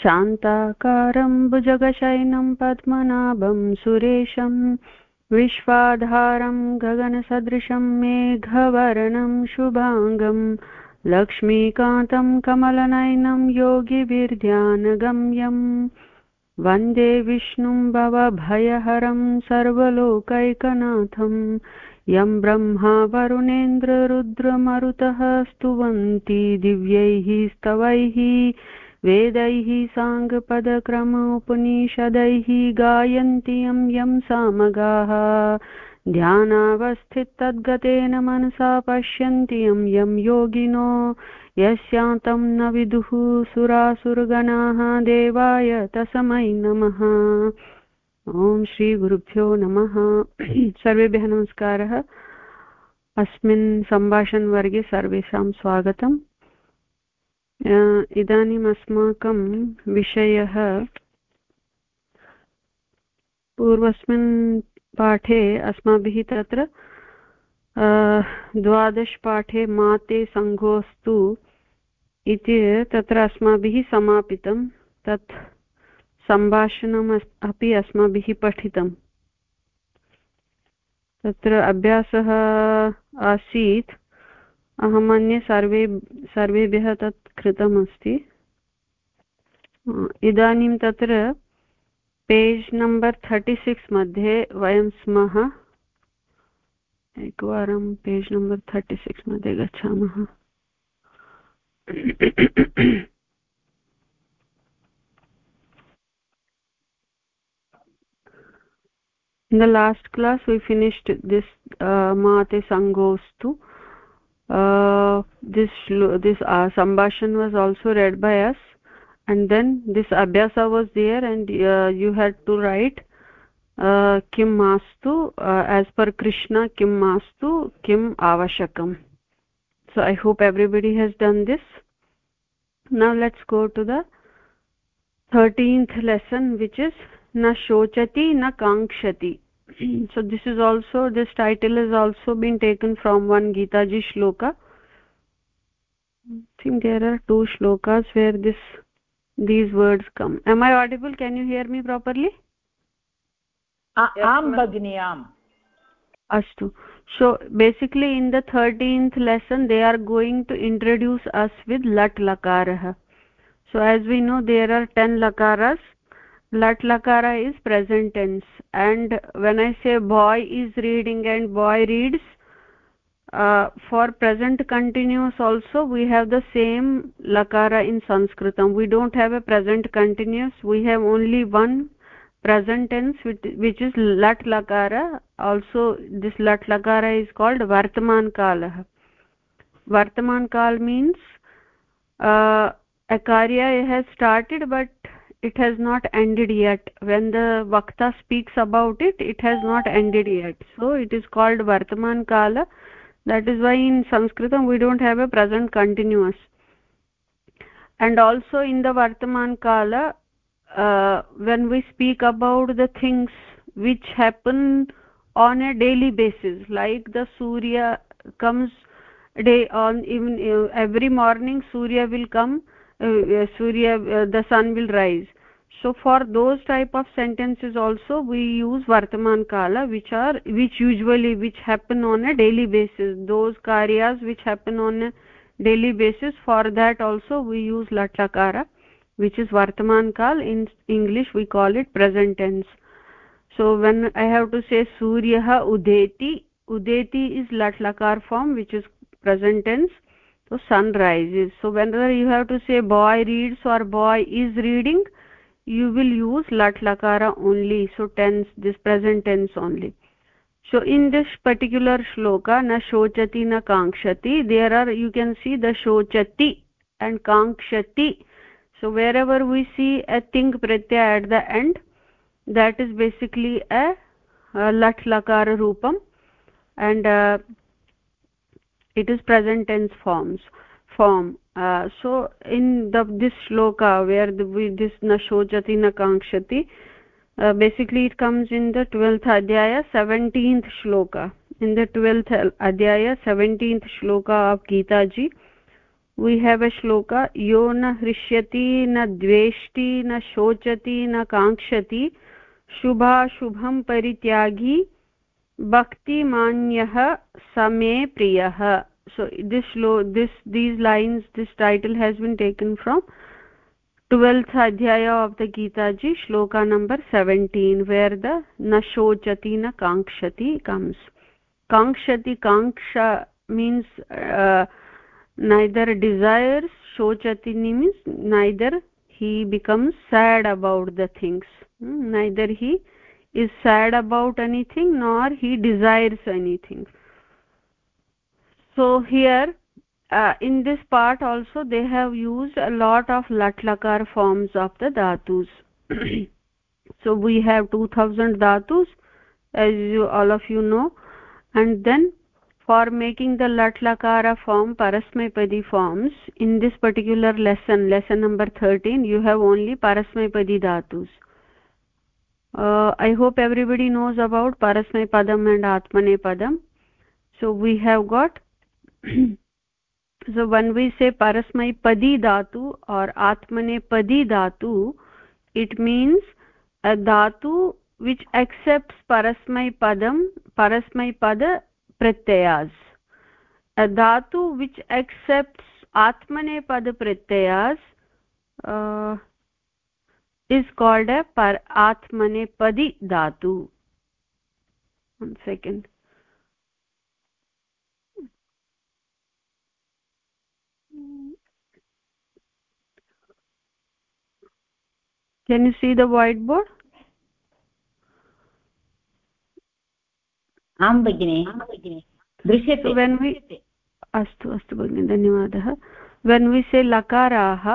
शान्ताकारं भुजगशयनं पद्मनाभं सुरेशं विश्वाधारं गगनसदृशं मेघवर्णं शुभाङ्गं लक्ष्मीकान्तं कमलनयनं योगिभिर्ध्यानगम्यम् वंदे विष्णुं भवभयहरं सर्वलोकैकनाथं यं ब्रह्मा वरुणेन्द्ररुद्रमरुतः स्तुवन्ति दिव्यैः स्तवैः वेदैः साङ्गपदक्रम उपनिषदैः गायन्ति यं यं सामगाः। ध्यानावस्थितद्गतेन मनसा पश्यन्ति यं यं योगिनो। यस्यान्तं न विदुः सुरासुरगणाः देवाय तस्मै नमः। ॐ श्रीगुरुभ्यो नमः। सर्वेभ्यः नमस्कारः। अस्मिन् सम्भाषणवर्गे सर्वेषां स्वागतम्। इदानीम् अस्माकं विषयः पूर्वस्मिन् पाठे अस्माभिः तत्र द्वादशपाठे माते सङ्घोऽस्तु इति तत्र अस्माभिः समापितं, तत् सम्भाषणम् अपि अस्माभिः पठितम् तत्र अभ्यासः आसीत्। अहं मन्ये सर्वे सर्वेभ्यः तत् कृतमस्ति। इदानीं तत्र पेज् नम्बर् थर्टि सिक्स् मध्ये वयं स्मः। एकवारं पेज् नम्बर् थर्टि सिक्स् मध्ये गच्छामः। In the last class we finished this uh, mate sangostu uh, this this uh, sambhashan was also read by us. And then this abhyasa was there and uh, you had to write uh, kim mastu uh, as per krishna kim mastu kim avashakam. So i hope everybody has done this. Now let's go to the 13th lesson which is na shochati na kankshati so this is also this title is also been taken from one gita ji shloka. I think there are two shlokas where this these words come. Am i audible? Can you hear me properly? Ah, am bagini am astu. So basically in the 13th lesson they are going to introduce us with lat lakarah. So as we know there are 10 lakaras lat lakara is present tense. And when i say boy is reading and boy reads uh, for present continuous also we have the same lakara in sanskritam. We don't have a present continuous. We have only one present tense which, which is lat lakara. Also this lat lakara is called vartaman kalah vartaman kal means uh, a karya has started but it has not ended yet. When the vakta speaks about it it has not ended yet. So it is called vartaman kala. That is why in sanskritam we don't have a present continuous. And also in the vartaman kala uh, when we speak about the things which happen on a daily basis like the surya comes day on even uh, every morning surya will come surya uh, the sun will rise. So for those type of sentences also we use vartaman kala which are which usually which happen on a daily basis. Those karyas which happen on a daily basis for that also we use latlakara which is vartaman kal in english we call it present tense. So when i have to say suryah udeti udeti is latlakar form which is present tense so sun rises. So whenever you have to say boy reads or boy is reading you will use lat lakara only. So tense this present tense only. So in this particular shloka na shochati na kankshati there are you can see the shochati and kankshati. So wherever we see a ting pratyaya at the end that is basically a, a lat lakara roopam and uh, it is present tense forms form uh, so in the this shloka where the, we, this na shochati na kankshati uh, basically it comes in the 12th adhyaya 17th shloka in the 12th adhyaya 17th shloka of gita ji we have a shloka yo na hrishyati na dveshti na shochati na kankshati shubha shubham parityagi भक्तिमान्यः समे प्रियः। So this श्लो this these lines this title has been taken from twelfth अध्याय of the गीताजी shloka number seventeen where the न शोचति न काङ्क्षति comes काङ्क्षति काङ्क्षा मीन्स् नैदर् डिसैर्स् शोचति means neither he becomes sad about the things neither he is sad about anything nor he desires anything. So here uh, in this part also they have used a lot of lat lakar forms of the dhatus. So we have 2000 dhatus as you all of you know. And then for making the lat lakara form parasmaipadi forms in this particular lesson lesson number 13 you have only parasmaipadi dhatus uh, i hope everybody knows about parasmaipadam and atmanepadam so we have got so when we say parasmaipadi dhatu or atmanepadi dhatu it means a dhatu which accepts parasmaipadam parasmaipada pratyayas a dhatu which accepts atmanepada pratyayas uh, is called a par atmanepadi dhatu one second can you see the whiteboard आं भगिनि दृश्यते when we अस्तु अस्तु भगिनि धन्यवादः when we से लकाराः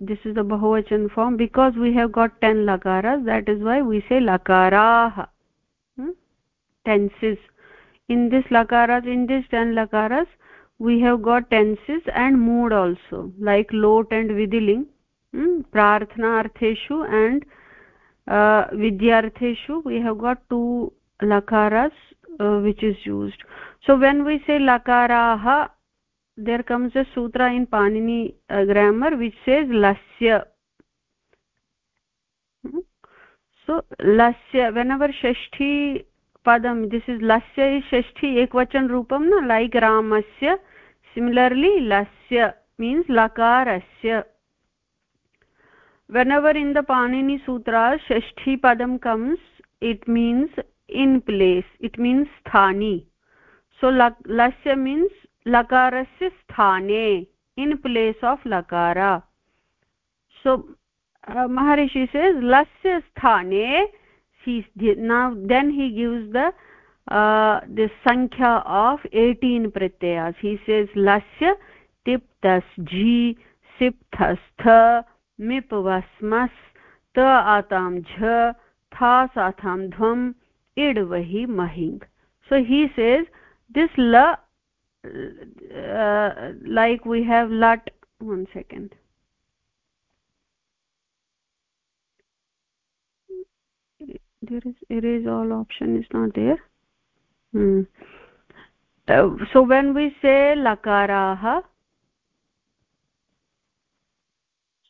this is the bahuvachan form because we have got 10 lakaras that is why we say lakarah hmm? tenses in this lakaras in this 10 lakaras we have got tenses and mood also like lot and vidiling hmm? prarthanartheshu and uh, vidyartheshu we have got two lakaras uh, which is used so when we say lakarah there comes a sutra in panini uh, grammar which says lasya hmm? so lasya whenever shashti padam this is lasya is shashti ekvachan rupam na like ramasya similarly lasya means lakarasya whenever in the panini sutra shashti padam comes it means in place it means sthani so lasya means लकारस्य स्थाने इन place of लकारा so Maharshi says लस्य स्थाने now then he gives the सङ्ख्या of eighteen प्रत्ययास्। He says लस्य तिप्तस् झी सिप्तस्थ मिप वस्मस् त आतां झ, था साथां ध्वम्, इड् वहि महिङ्ग्। सो हि सेज् दिस् ल uh, like we have lat one second. There is erase all option is not there. Hmm. uh, so when we say lakaraha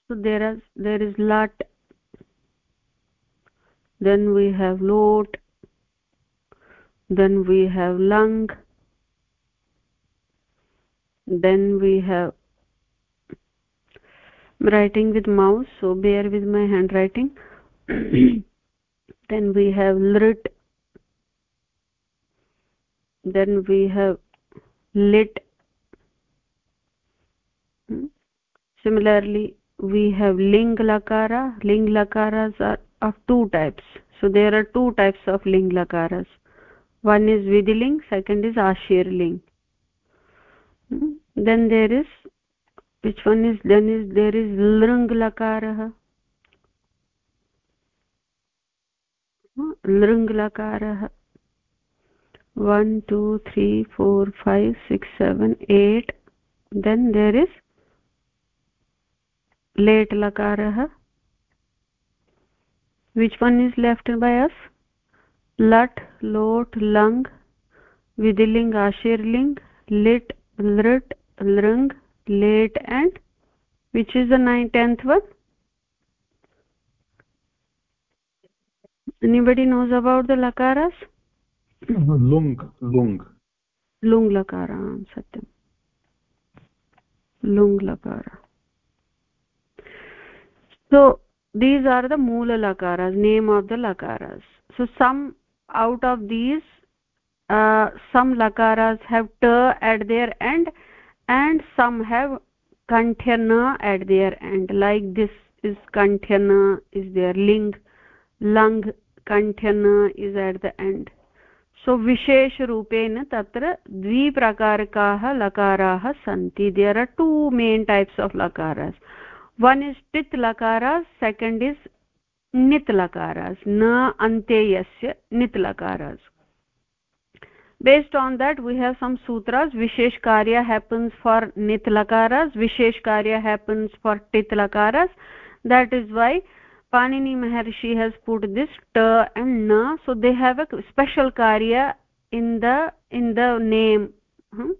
so there is there is lat. Then we have lot. Then we have lung then we have writing with mouse so bear with my handwriting. Then we have lit then we have lit. Hmm? similarly we have ling lakara ling lakaras are of two types. So there are two types of ling lakaras one is vidiling second is ashirling hmm? Then there is which one is then is there is lrung lakarah lrung lakarah 1 2 3 4 5 6 7 8 then there is late lakarah which one is left by us lat lot lung vidiling ashirling lit lrt lrung late and which is the ninth tenth one. Anybody knows about the lakaras? Lung lung. Lung lakara satyam. Lung lakara. So these are the moola lakaras name of the lakaras. So some out of these uh, some lakaras have t at their end and some have kanthana at their end. Like this is kanthana is their ling. Lung kanthana is at the end. So vishesh rupena tatra dvi prakarakaah lakaraah santi. There are two main types of lakaras one is tit lakaras, second is nit lakaras na anteyasya nit lakaras based on that we have some sutras. Vishesh karya happens for nit lakaras vishesh karya happens for tit lakaras that is why panini maharshi has put this ta and na. So they have a special karya in the in the name. Hmm?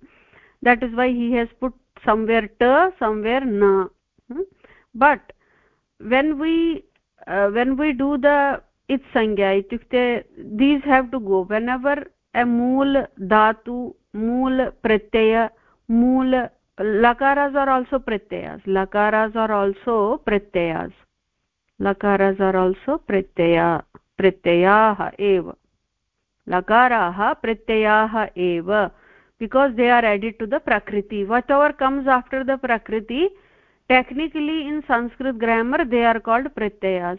that is why he has put somewhere ta somewhere na. Hmm? but when we uh, when we do the it sangya itukte these have to go. Whenever मूल धातु, मूल प्रत्यय, मूल लकारास are also प्रत्ययास लकारास are also प्रत्ययास लकारास आर आल्सो प्रत्यया प्रत्ययाः एव लकाराः प्रत्ययाः एव because they are added to the प्रकृति whatever comes after the प्रकृति technically in Sanskrit grammar they are called प्रत्ययास्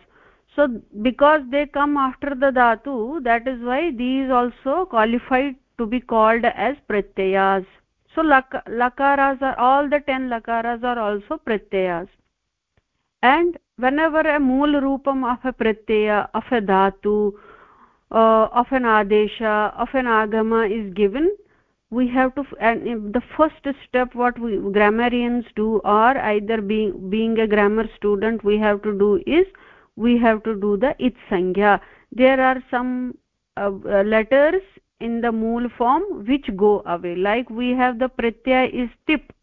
so because they come after the dhatu that is why these also qualified to be called as pratyayas. So lak lakaras are all the 10 lakaras are also pratyayas. And whenever a mool roopam of a pratyaya of a dhatu uh, of an adesha of an agama is given we have to and the first step what we grammarians do or either being being a grammar student we have to do is we have to do the it sangya. There are some uh, uh, letters in the mool form which go away. Like we have the pratyay is tip.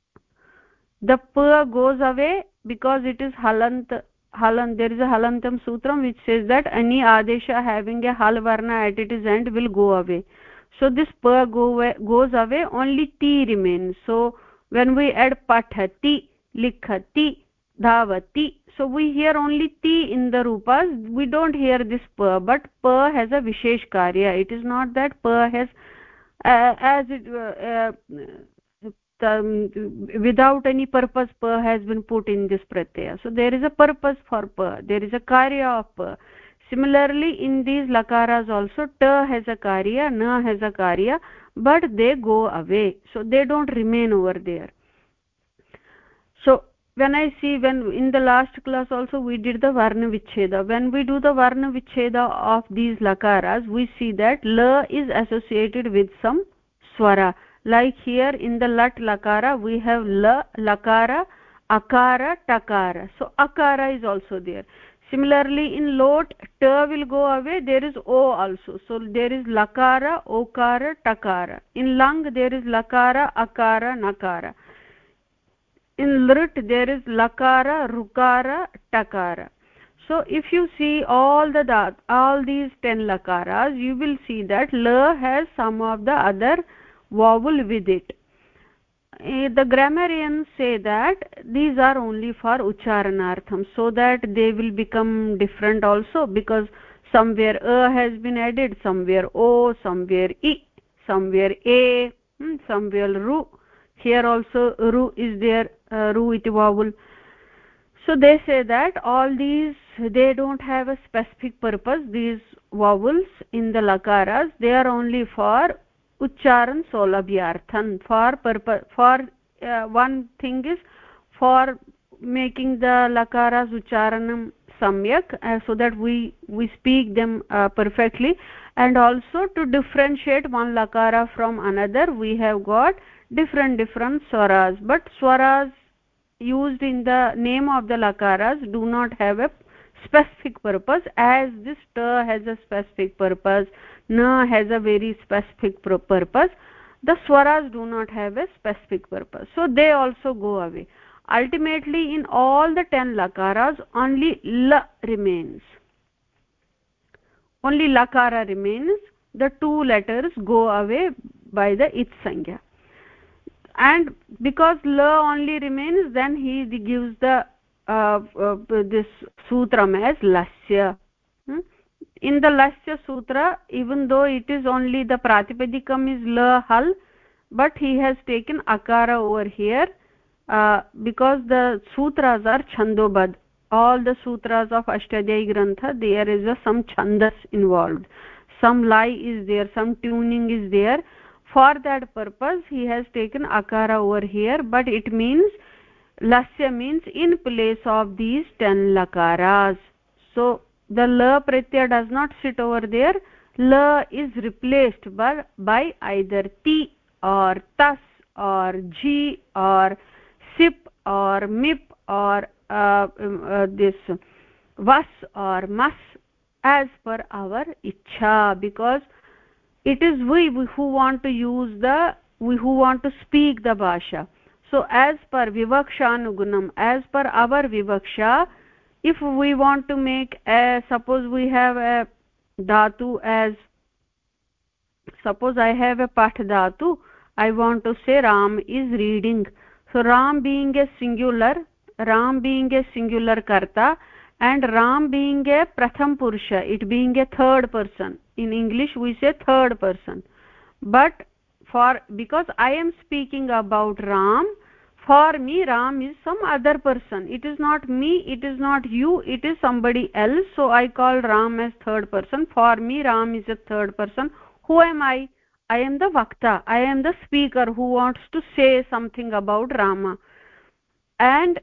The pa goes away because it is halant halant there is a halantam sutram which says that any adesha having a hal varna at its end will go away. So this pa go goes away only t remains. So when we add pathati likhati dhavati. So we hear only ti in the rupas. We don't hear this pa but pa has a vishesh karya. It is not that pa has uh, as it uh, um, without any purpose pa has been put in this pratyaya. So there is a purpose for pa there is a karya of pa similarly in these lakaras also ta has a karya na has a karya but they go away. So they don't remain over there when i see when in the last class also we did the varna vicheda when we do the varna vicheda of these lakaras we see that la is associated with some swara. Like here in the lat lakara we have la lakara akara takara. So akara is also there. Similarly in lot ta will go away there is o also. So there is lakara okara takara. In lung there is lakara akara nakara in lrit there is lakara rukara takara. So if you see all the all these 10 lakaras you will see that la has some of the other vowel with it. Eh, the grammarians say that these are only for ucharanartham so that they will become different also because somewhere a has been added somewhere o somewhere i somewhere a hmm, somewhere ru here also ru is there uh, ru iti vowel. So they say that all these they don't have a specific purpose these vowels in the lakaras. They are only for ucharan solabhyarthan. For purpose for uh, one thing is for making the lakaras ucharanam samyak uh, so that we we speak them uh, perfectly. And also to differentiate one lakara from another we have got different different swaras. But swaras used in the name of the lakaras do not have a specific purpose as this ta has a specific purpose na has a very specific purpose. The swaras do not have a specific purpose. So they also go away. Ultimately in all the 10 lakaras only la remains. Only lakara remains. The two letters go away by the it sangya and because la only remains then he gives the uh, uh, this sutram as lasya. Hmm? in the lasya sutra even though it is only the pratipadikam is la hal but he has taken akara over here uh, because the sutras are chandobad. All the sutras of ashtadhyayi grantha there is a some chandas involved. Some lie is there some tuning is there for that purpose he has taken akara over here but it means lasya means in place of these 10 lakaras. So the la pratyaya does not sit over there. La is replaced by, by either ti or tas or ji or sip or mip or uh, um, uh, this vas or mas as per our ichha because it is we who want to use the we who want to speak the bhasha so as per vivakshanugunam as per our vivaksha if we want to make a suppose we have a dhatu as suppose i have a path dhatu i want to say ram is reading so ram being a singular ram being a singular karta and ram being a pratham purusha it being a third person. In english we say third person. But for because i am speaking about ram for me ram is some other person. It is not me it is not you it is somebody else. So i call ram as third person. For me ram is a third person. Who am i? I am the vakta. I am the speaker who wants to say something about rama. And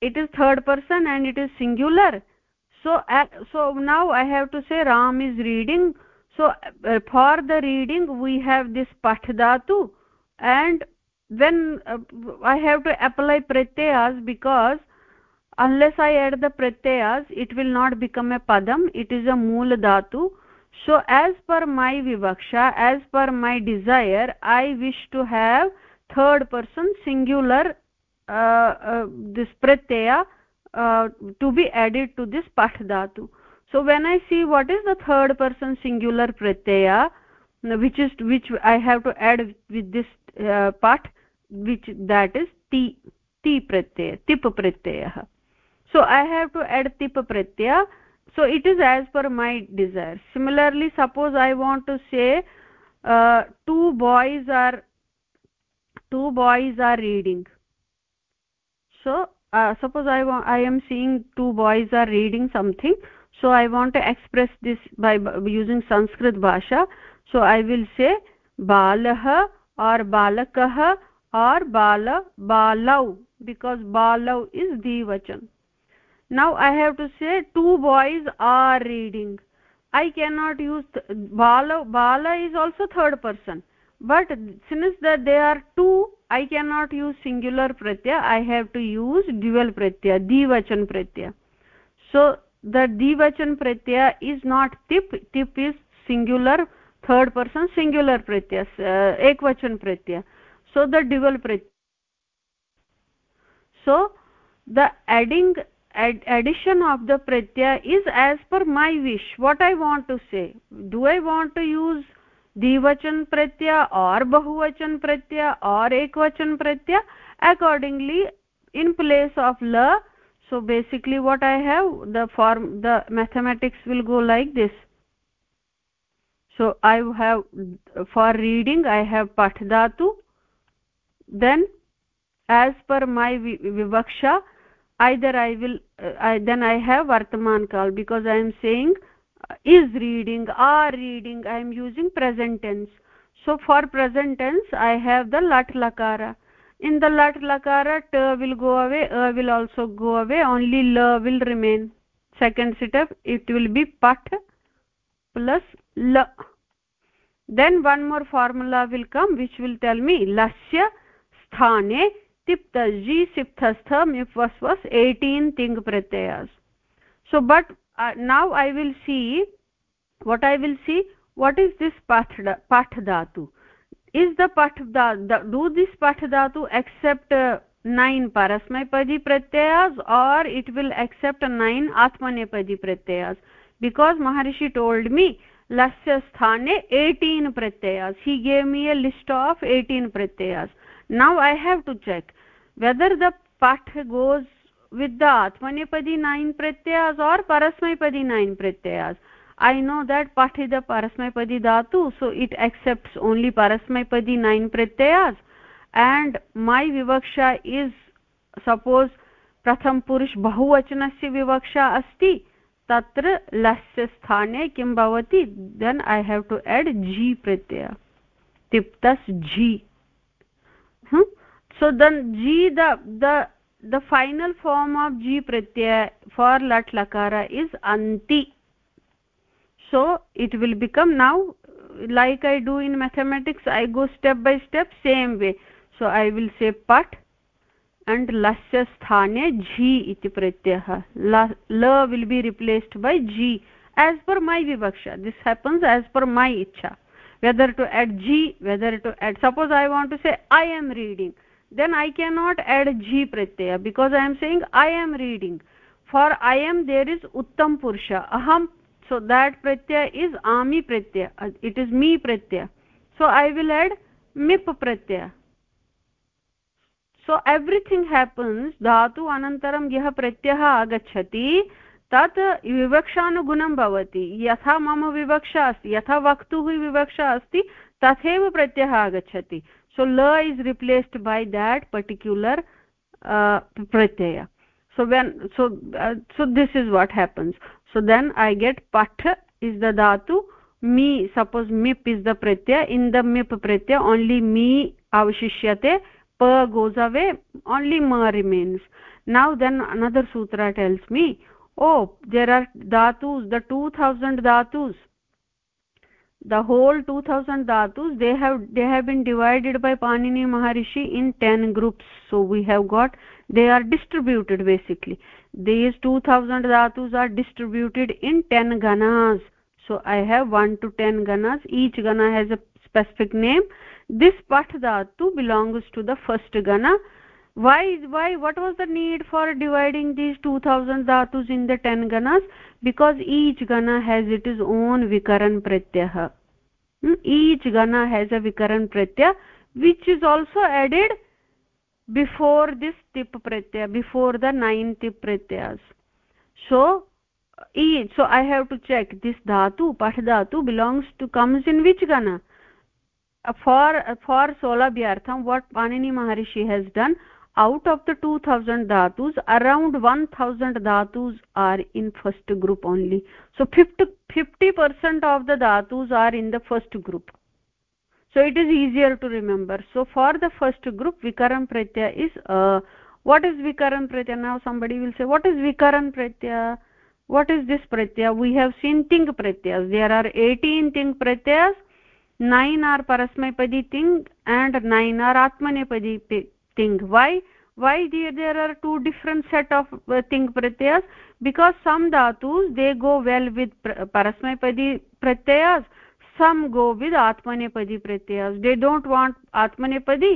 it is third person and it is singular. So uh, so now i have to say ram is reading. So uh, for the reading we have this pathdatu and then uh, i have to apply pratyayas because unless i add the pratyayas it will not become a padam. It is a mool dhatu. So as per my vivaksha as per my desire i wish to have third person singular this pratyaya to be added to this path dhatu so when i see what is the third person singular pratyaya which is which i have to add with this uh, part which that is ti ti pratyaya tip pratyaya so i have to add tip pratyaya. So it is as per my desire. Similarly suppose i want to say uh, two boys are two boys are reading so uh, suppose i i am seeing two boys are reading something. So i want to express this by, by using sanskrit bhasha. So i will say balah or balakah or bala balau because balau is dvachan now i have to say two boys are reading. I cannot use bala bala is also third person but since that they are two i cannot use singular pratyaya i have to use dual pratyaya dvachan pratyaya. So the dvachan pratyaya is not tip tip is singular third person singular pratyaya uh, ekvachan pratyaya. So the dual pratyaya. So the adding ad, addition of the pratyaya is as per my wish. What i want to say do i want to use द्विवचन प्रत्यय और बहुवचन प्रत्यय और एक वचन प्रत्यय accordingly in place of ल। So basically what I have the form the mathematics will go like this so I have for reading I have पठ धातु then as per my विवक्षा I there I will then I have वर्तमान काल because I am saying is reading are reading i am using present tense. So for present tense i have the lat lakara. In the lat lakara t will go away a will also go away only la will remain. Second step it will be pat plus la then one more formula will come which will tell me lasya sthane tiptaji sipthastha mipvas was 18 ting pratyayas. So but uh, now i will see what i will see. What is this path path is the path do this path dhatu accept uh, nine parasmaypadi pratyayas or it will accept nine atmanepadi pratyayas? Because maharishi told me lasya sthane 18 pratyayas. He gave me a list of 18 pratyayas. Now i have to check whether the path goes with the atmanepadi nine pratyayas or parasmaypadi nine pratyayas i know that path is the parasmaypadi dhatu so it accepts only parasmaypadi nine pratyayas and my vivaksha is suppose प्रथम पुरुष बहुवचनस्य विवक्षा अस्ति तत्र लस्य स्थाने किं भवति then I have to add झि प्रत्यय तिप्तस् झि so then g the the the final form of g pratyaya for lat lakara is anti. So it will become now like i do in mathematics i go step by step same way. So i will say pat and lasya sthane jhi iti pratyah la, will be replaced by g as per my vivaksha. This happens as per my ichha whether to add g whether to add suppose i want to say i am reading then i cannot add g pratyaya because i am saying i am reading for i am there is uttam purusha aham so that pratyaya is ami pratyaya uh, it is me pratyaya so i will add mip pratyaya so everything happens dhatu anantaram yah pratyah agachati तत् विवक्षानुगुणं भवति यथा मम विवक्षा अस्ति यथा वक्तुः विवक्षा अस्ति तथैव प्रत्ययः आगच्छति so la is replaced by that particular uh, pratyaya. So when so uh, so this is what happens. So then i get path is the dhatu. Me suppose mip is the pratyaya. In the mip pratyaya only me avashishyate pa goes away only ma remains. Now then another sutra tells me oh there are dhatus the 2000 dhatus the whole 2000 dhatus they have they have been divided by panini maharishi in 10 groups. So we have got they are distributed basically. These 2000 dhatus are distributed in 10 ganas so i have 1 to 10 ganas each gana has a specific name. This path dhatu belongs to the first gana why why what was the need for dividing these 2000 dhatus in the 10 ganas because each gana has its own vikaran pratyah. Hmm? each gana has a vikaran pratyah which is also added before this tip pratyaya before the nine tip pratyas so each so i have to check this dhatu path dhatu belongs to comes in which gana? Uh, for uh, for solabhyartham what panini maharishi has done out of the 2000 dhatus around 1000 dhatus are in first group only. So 50 50% of the dhatus are in the first group. So it is easier to remember. So for the first group vikaram pratyaya is uh, what is vikaram pratyaya? Now somebody will say what is vikaram pratyaya? What is this pratyaya? We have seen ting pratyayas. There are 18 ting pratyayas. 9 are parasmaypadi ting and 9 are atmanepadi ting why why there, there are two different set of uh, ting pratyayas because some dhatus they go well with parasmaypadi pratyayas some go with atmanepadi pratyayas they don't want atmanepadi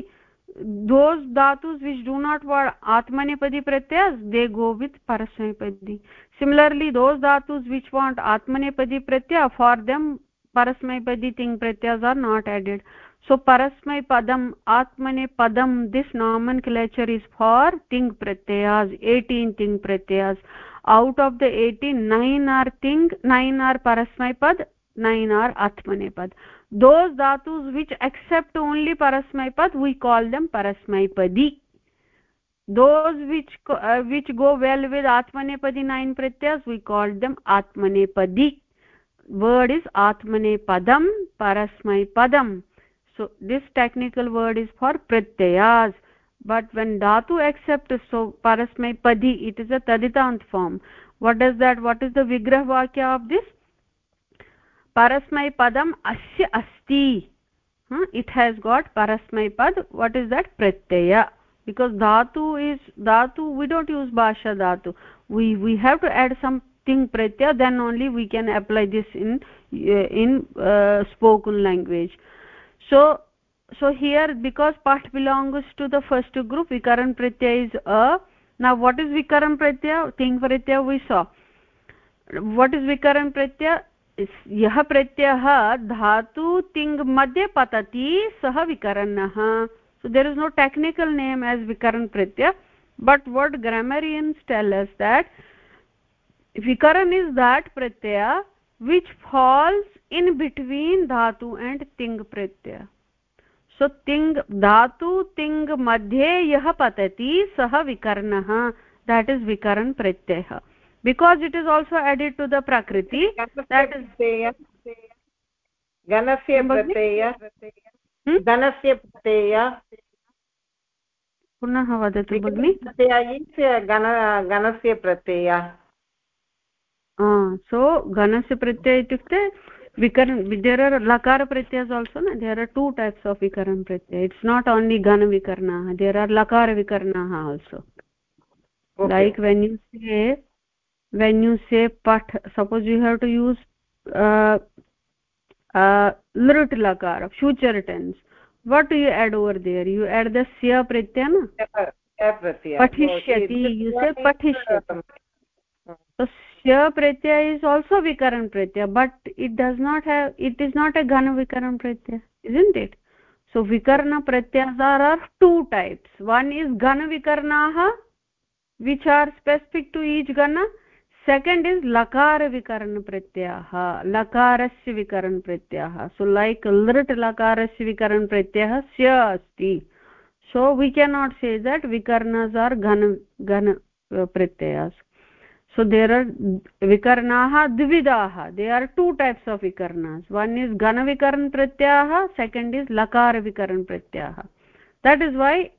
those dhatus which do not want atmanepadi pratyayas they go with parasmaypadi similarly those dhatus which want atmanepadi pratyaya for them parasmaypadi ting pratyayas are not added so parasmay padam atmane padam this nomenclature is for ting pratyayas 18 ting pratyayas out of the 18 9 are ting 9 are parasmay pad nine are atmanepad those dhatus which accept only parasmaipad we call them parasmaipadi those which uh, which go well with atmanepadi nine pratyas we call them atmanepadi word is atmanepadam parasmaipadam so this technical word is for pratyayas. But when dhatu accepts so parasmay padi it is a taditant form. What does that what is the vigrah vakya of this? Parasmay padam asya asti. Huh? it has got parasmay pad. What is that? Pratyaya. Because dhatu is dhatu we don't use bhasha dhatu. We we have to add something pratyaya then only we can apply this in uh, in uh, spoken language so so here because part belongs to the first group vikaran pratyaya is a now what is vikaran pratyaya ting pratyaya we saw what is vikaran pratyaya यः प्रत्ययः धातु तिङ् मध्ये पतति सः विकरणः so there is no technical name as vikaran pratyaya but what grammarians tell us that vikaran is that pratyaya which falls in between धातु and तिंग प्रत्यय सो तिंग धातु तिंग मध्ये यः पतति सः विकर्णः दैट इज़ विकरण प्रत्यय because it is also added to the प्रकृति प्रत्यय पुनः वदतु भगिनि गणस्य प्रत्यय सो गणस्य प्रत्यय इत्युक्ते vikaran there are lakara pratyas also na there are two types of vikaran pratyay it's not only gana vikarna there are lakara vikarna also okay. like when you say when you say pat suppose you have to use uh, uh, lit lakara future tense what do you add over there you add the sya pratyaya na pathishyati you say pathishyati so sya pratyaya is also vikaran pratyaya but it does not have it is not a ghana vikaran pratyaya isn't it so vikarna pratyas are two types one is ghana vikarnaah which are specific to each gana second is lakara vikaran pratyah lakarasya vikaran pratyah so like lrit lakarasya vikaran pratyah sya asti so we cannot say that vikarnas are gana gana pratyas so there are vikarnaah dvidaah they are two types of vikarnas one is gana vikaran pratyah second is lakara vikaran pratyah that is why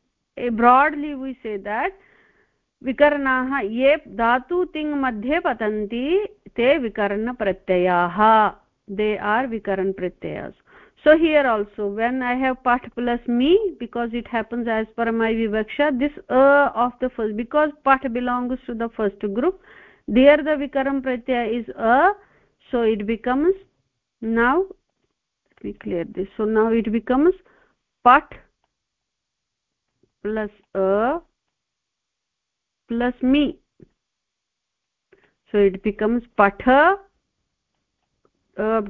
broadly we say that विकरणाः ये धातु तिङ् मध्ये पतन्ति ते विकरणप्रत्ययाः दे आर् विकरण प्रत्ययास् so here also when i have pat plus me because it happens as per my vivaksha this a of the first because pat belongs to the first group there the vikaram pratyaya is a so it becomes now let me clear this. So now it becomes pat plus a plus me. So it becomes patha uh,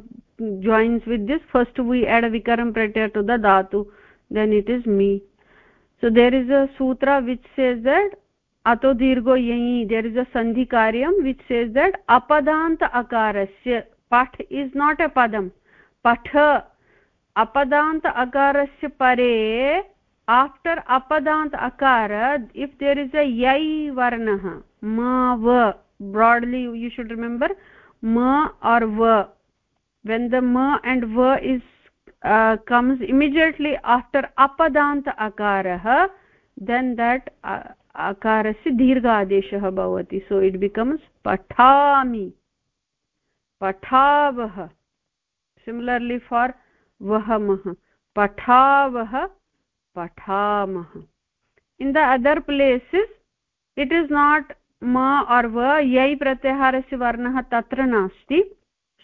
joins with this. First we add a vikaram pratyaya to the dhatu then it is me. So there is a sutra which says that ato dirgo yayi there is a sandhi karyam which says that apadant akarasya path is not a padam. Patha apadant akarasya pare after apadant akara if there is a yai varnah ma va broadly you should remember ma or va when the ma and va is uh, comes immediately after apadant akarah then that uh, आकारस्य दीर्घ आदेशः भवति। So it becomes पठामि। पठावः। Similarly for वहमः। पठावः, पठामः। In the other places it is not मा आर् व यै प्रत्याहारस्य वर्णः तत्र नास्ति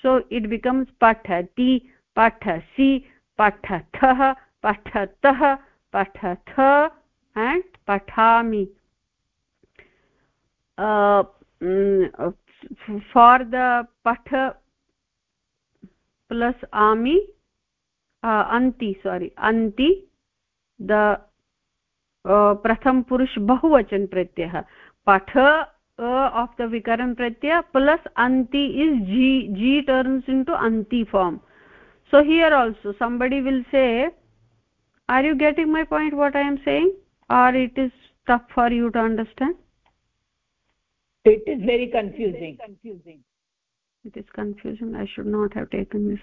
सो इट् बिकम्स् पठति पठसि पठथः पठतः पठथ एण्ड् पठामि plus ami uh, anti sorry anti the uh, pratham purush bahuvachan pratyah patha uh, of the vikaran pratyaya plus anti is g g turns into anti form so here also somebody will say are you getting my point what i am saying or it is tough for you to understand it is very confusing. Confusing. It is confusing. I should not have taken this.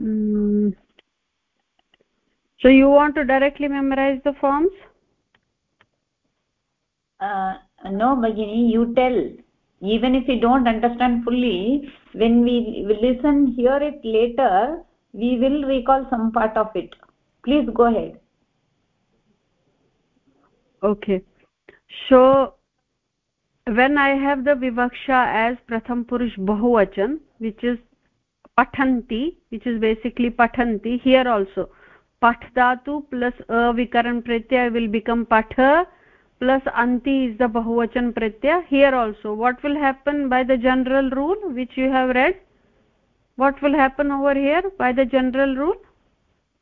Mm. so you want to directly memorize the forms? Uh, no bagini you tell. Even if we don't understand fully when we listen hear it later we will recall some part of it. Please go ahead okay. So when i have the vivaksha as pratham purush bahuvachan which is pathanti which is basically pathanti here also. Path dhatu plus a vikaran pratyaya will become patha plus anti is the bahuvachan pratyaya. Here also what will happen by the general rule which you have read? What will happen over here by the general rule?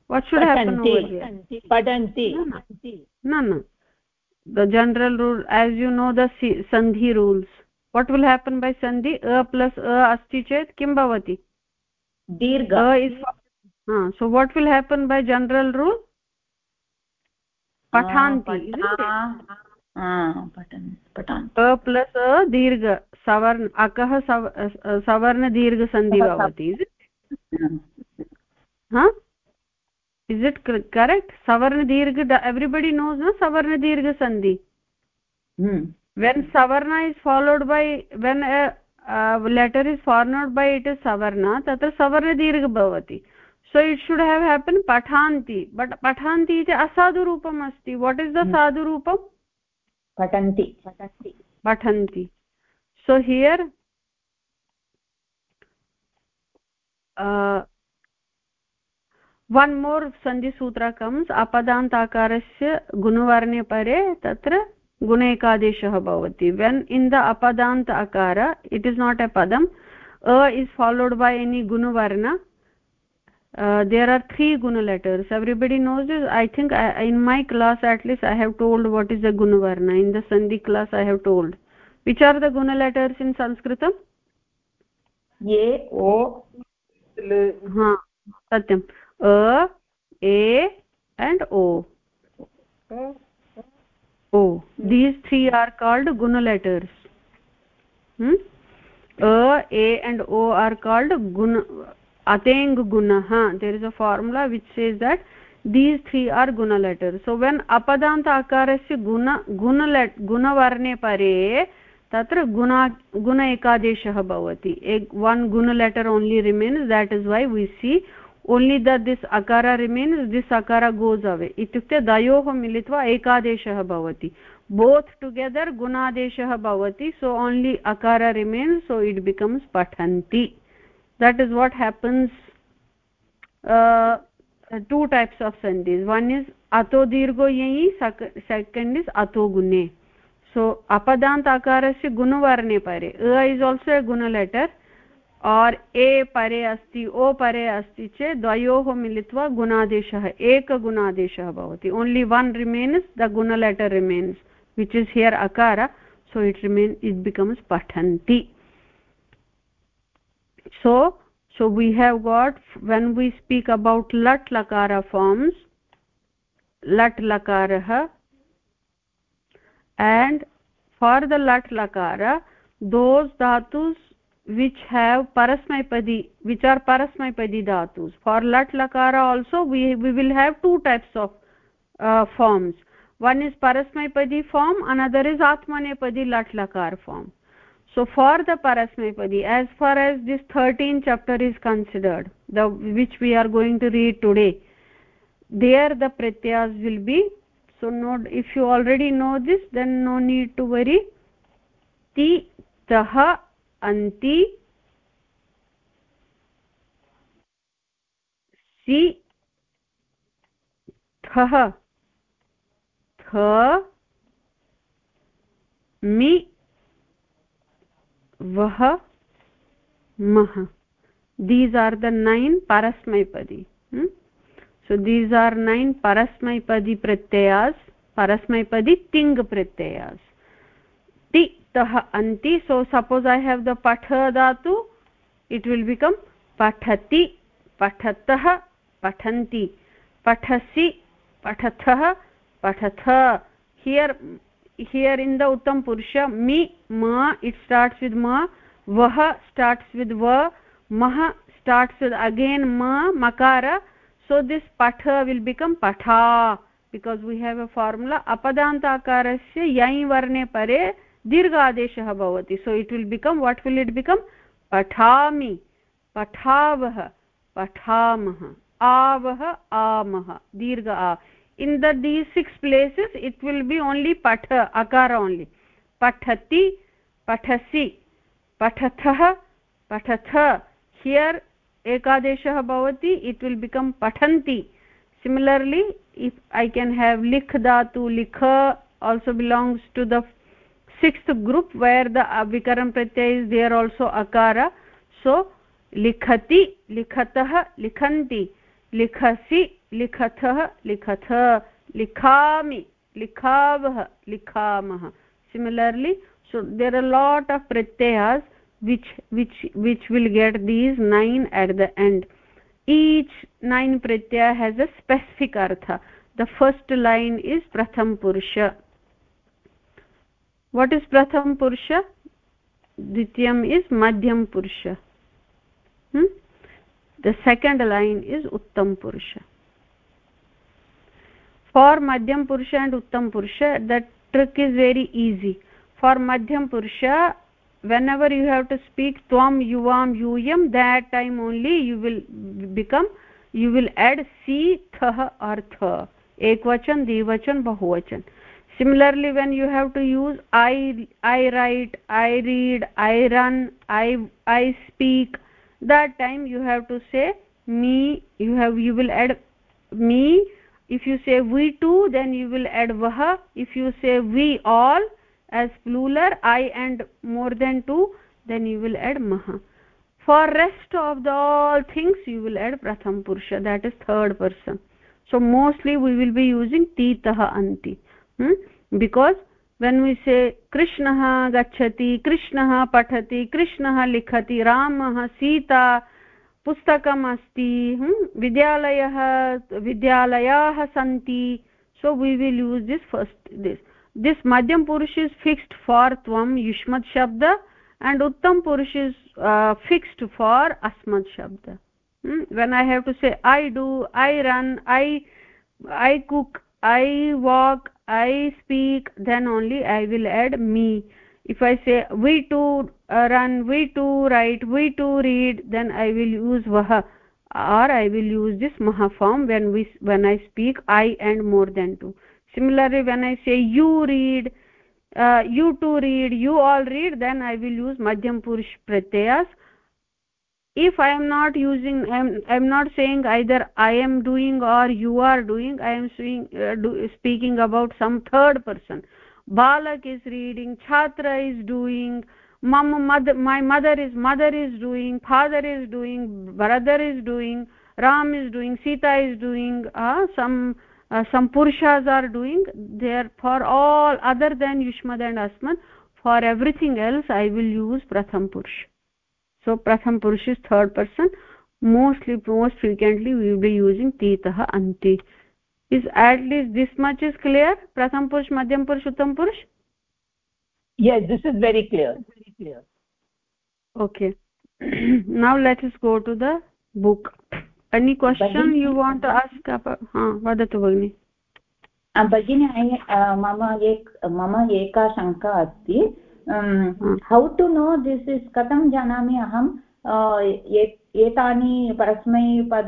What should happen over here? Patanti no no the general rule as you know the sandhi rules what will happen by sandhi a plus a asti chet kim bhavati dirgha a is uh, so what will happen by general rule pathanti अ plus अ दीर्घ सवर्ण अकः सवर्णदीर्घसन्धि भवति is it correct? Savarna dirgha everybody knows no? Savarna dirgha sandhi. Hmm. when savarna is followed by when a, a letter is followed by it is savarna tatra savarna dirgha bhavati. So it should have happened pathanti. But pathanti iti asadu roopam asti. What is the hmm. sadhu roopam patanti. Patanti. Patanti so here uh, one more सन्धिसूत्र comes अपदान्ताकारस्य गुणवर्णे परे तत्र गुण एकादेशः भवति when in the अपदान्त अकार it is not a पदम् a is followed by any Gunvarn there are three गुण letters everybody knows is I think in my class at least I have told what is the Gunvarn in the सन्धि class I have told which are the गुण letters in संस्कृतं सत्यं a a and o. O. These three are called guna letters. Hmm? A a and o are called guna ateng there is a formula which says that these three are guna letters. So when apadanta akarasya guna guna let guna varne pare tatra guna guna ekadeshah bhavati. One guna letter only remains. That is why we see that this akara remains this akara goes away itukte dayoh militva ekadeshah bhavati both together gunadeshah bhavati so only akara remains so it becomes pathanti that is what happens uh, two types of sandhis one is ato dirgo yayi second is ato gune so apadant akarasya gunavarne pare a is also a guna letter और ए परे अस्ति ओ परे अस्ति चेत् द्वयोः मिलित्वा गुणादेशः एकगुणादेशः भवति ओन्ली वन् रिमेन्स् द गुण letter remains which is here अकार so it remain it becomes पठन्ति so so we have got when we speak about lat lakara forms lat lakarah and for the lat lakara those dhatus which have parasmaipadi which are parasmaipadi dhatus. For lat lakara also we we will have two types of uh, forms. One is parasmaipadi form another is atmanepadi lat lakar form. So for the parasmapadi as far as this 13 chapter is considered the which we are going to read today there the pratyas will be. So note if you already know this then no need to worry. Ti tah अन्ति सि थः, थ मि वः मः। These are the nine परस्मैपदी so these are nine परस्मैपदी प्रत्ययास् परस्मैपदी तिङ्ग् प्रत्ययास् ti tah anti so suppose i have the patha dhatu it will become pathati pathatah pathanti pathasi pathathah pathatha here here in the uttam purusha mi ma it starts with ma vah starts with va mah starts with again ma makara so this patha will become patha because we have a formula apadanta akarasya yai varne pare दीर्घ आदेश so it will become what will it become पठा पठाव। पठा आव, आम। दीर्घ आ। In the six places it will be only पठ, अकार only पठती, पठसी। पठथ पठथ। Here एकादेशः भवति। इट् विल् बिकम् पठन्ति। Similarly if I can have लिख् दातु, लिख also belongs to the sixth group where the vikaram pratyay is there also akara. So likhati likhatah likhanti likhasi likhathah likhath likhami likhavah likhamah. Similarly so there are a lot of pratyayas which which which will get these nine at the end. Each nine pratyaya has a specific artha. The first line is pratham purusha what is pratham purusha dvityam is madhyam purusha hmm? the second line is uttam purusha for madhyam purusha and uttam purusha the trick is very easy for madhyam purusha whenever you have to speak tvam yuvam yuyam that time only you will become you will add si thah or tha ekvachan dvivachan bahuvachan similarly when you have to use i i write i read i run i i speak that time you have to say me you have you will add me. If you say we too then you will add vah if you say we all as plural i and more than two then you will add maha. For rest of the all things you will add pratham purusha that is third person. So mostly we will be using ti titah anti because when we say कृष्णः गच्छति कृष्णः पठति कृष्णः लिखति रामः सीता पुस्तकम् अस्ति विद्यालयः विद्यालयाः सन्ति so we will use this first this this मध्यम पुरुष इस् फिक्स्ड् फार् त्वं युष्मत् शब्द एण्ड् उत्तम पुरुष इस् फिक्स्ड् फार् अस्मत् शब्द when I have to say I do I run I I cook ऐ वाक् i speak then only i will add me. If i say we too uh, run we too write we too read then i will use vah or i will use this maha form when we when i speak i and more than two. Similarly when i say you read uh, you to read you all read then i will use madhyam purush if i am not using i am not saying either i am doing or you are doing i am saying uh, speaking about some third person. Balak is reading chhatra is doing mom mother my mother is mother is doing father is doing brother is doing ram is doing sita is doing uh, some uh, some purushas are doing. There for all other than yushmad and asman. For everything else i will use pratham purush so प्रथम पुरुष is third person mostly most frequently we be using तीतः अंति is at least this much is clear प्रथम पुरुष मध्यम पुरुष उत्तम पुरुष yes this is very clear very clear okay now let's go to the book any question you want to ask हाँ वदतु भगिनी भगिनी मम एक मम एका शङ्का अस्ति how to know this is कथं जानामि अहं? एतानि परस्मैपद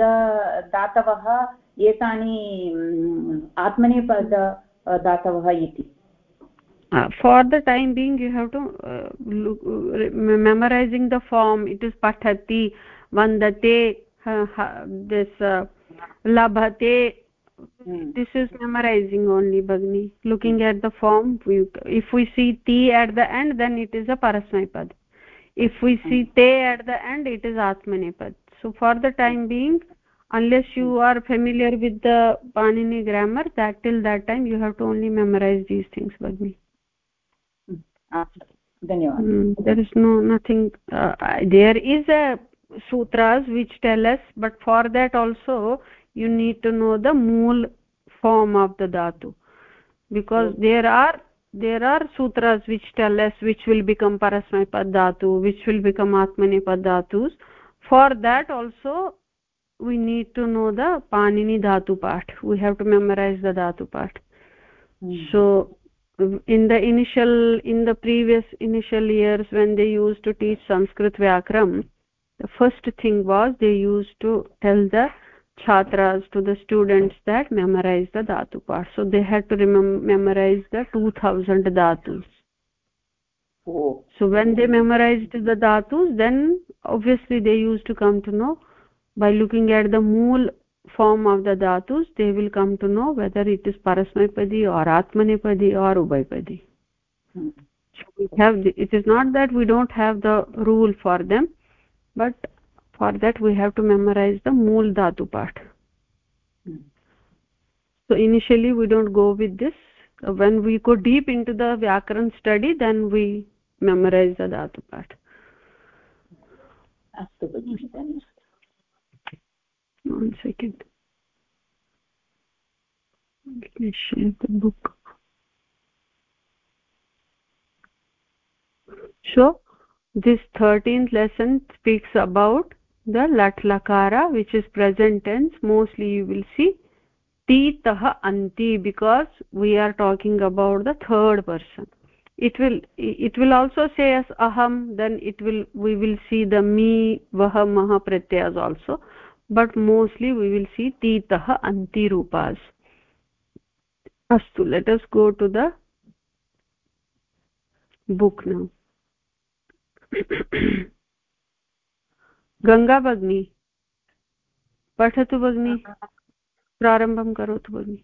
दातवः, एतानि अं, आत्मनेपद दातवः इति। For the time being you have to memorising the form it is पठति वन्दते लभते this is memorizing only bagni looking at the form we, if we see ti at the end then it is a parasmay if we see hmm. te at the end it is atmanepad so for the time being unless you hmm. are familiar with the panini grammar that till that time you have to only memorize these things bagni धन्यवादः there is no nothing uh, there is a sutras which tell us but for that also you need to know the mool form of the dhatu. Because there are there are sutras which tell us which will become parasmay pad dhatu which will become atmani pad dhatus for that also we need to know the panini dhatu part. We have to memorize the dhatu part. Mm. so in the initial in the previous initial years when they used to teach sanskrit vyakram the first thing was they used to tell the chhatras to the students that memorize the dhatu part so they had to memorize the 2000 dhatus oh. so when they memorized the dhatus then obviously they used to come to know by looking at the mool form of the dhatus they will come to know whether it is parasmaipadi or atmanepadi or ubhaipadi hmm. so we have the, it is not that we don't have the rule for them but for that we have to memorize the mool dhatu part. So initially we don't go with this. When we go deep into the vyakaran study then we memorize the dhatu part. One second. Let me share the book. So this 13th lesson speaks about the lat lakara which is present tense mostly you will see titah anti because we are talking about the third person. It will it will also say as aham then it will we will see the me vah mah also. But mostly we will see titah anti rupas. Astu let us go to the book now Ganga भगिनी पठतु भगिनी प्रारम्भं करोतु भगिनि।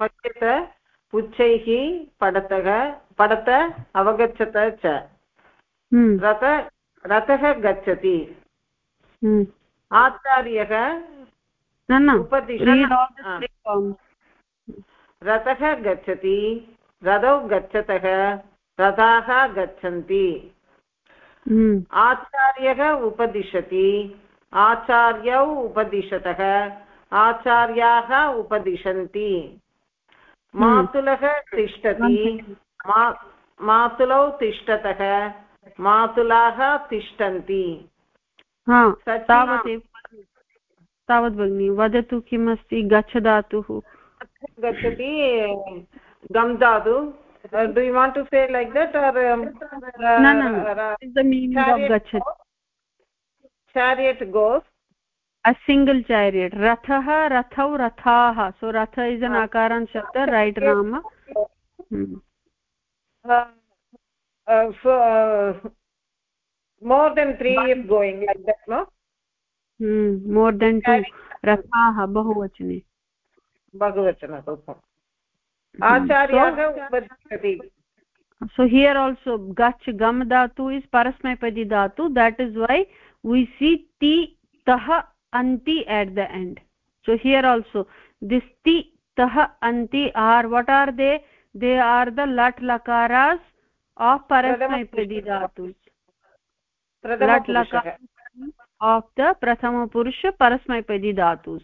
पठ्यत पुच्छैः पठतः पठत अवगच्छत च। हम्म। रथ रथः गच्छति। हम्म। आचार्यः रथः गच्छति रथौ गच्छतः रथाः गच्छन्ति। आचार्यः उपदिशति। आचार्यौ उपदिशतः। आचार्याः उपदिशन्ति। हम्म। मातुलः तिष्ठति। मातुलौ तिष्ठतः। मातुलाः तिष्ठन्ति। तावदेव तावत् भगिनि वदतु किमस्ति? गच्छ धातुः गच्छति गम् धातु do you want to say like that or um, uh, no no, no. is the meaning of gachat chariot goes a single chariot rathah rathau rathah so ratha is an akaran shabd right nama hmm. uh, uh, so uh, more than 3 is going like that no hmm more than 2 rathah bahuvachane bahuvachana उत्तमम् सो here also गच्छ गम् धातु is परस्मैपदी धातु that is why we see ति तः अन्ति at the end so here also this ति तः अन्ति are what are they they are the लट् लकारास् आफ् परस्मैपदी धातु लट् लकार आफ् द प्रथमपुरुष परस्मैपदी धातु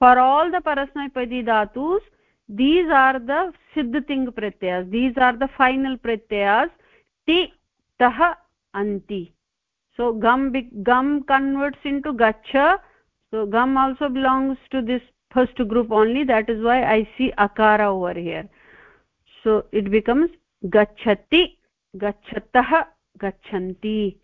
फार् आल् द परस्मैपदी धातुस् these are the siddhating pratyas these are the final pratyas ti tah anti so gam gam converts into gacha so gam also belongs to this first group only that is why i see akara over here so it becomes gachati gachatah gachanti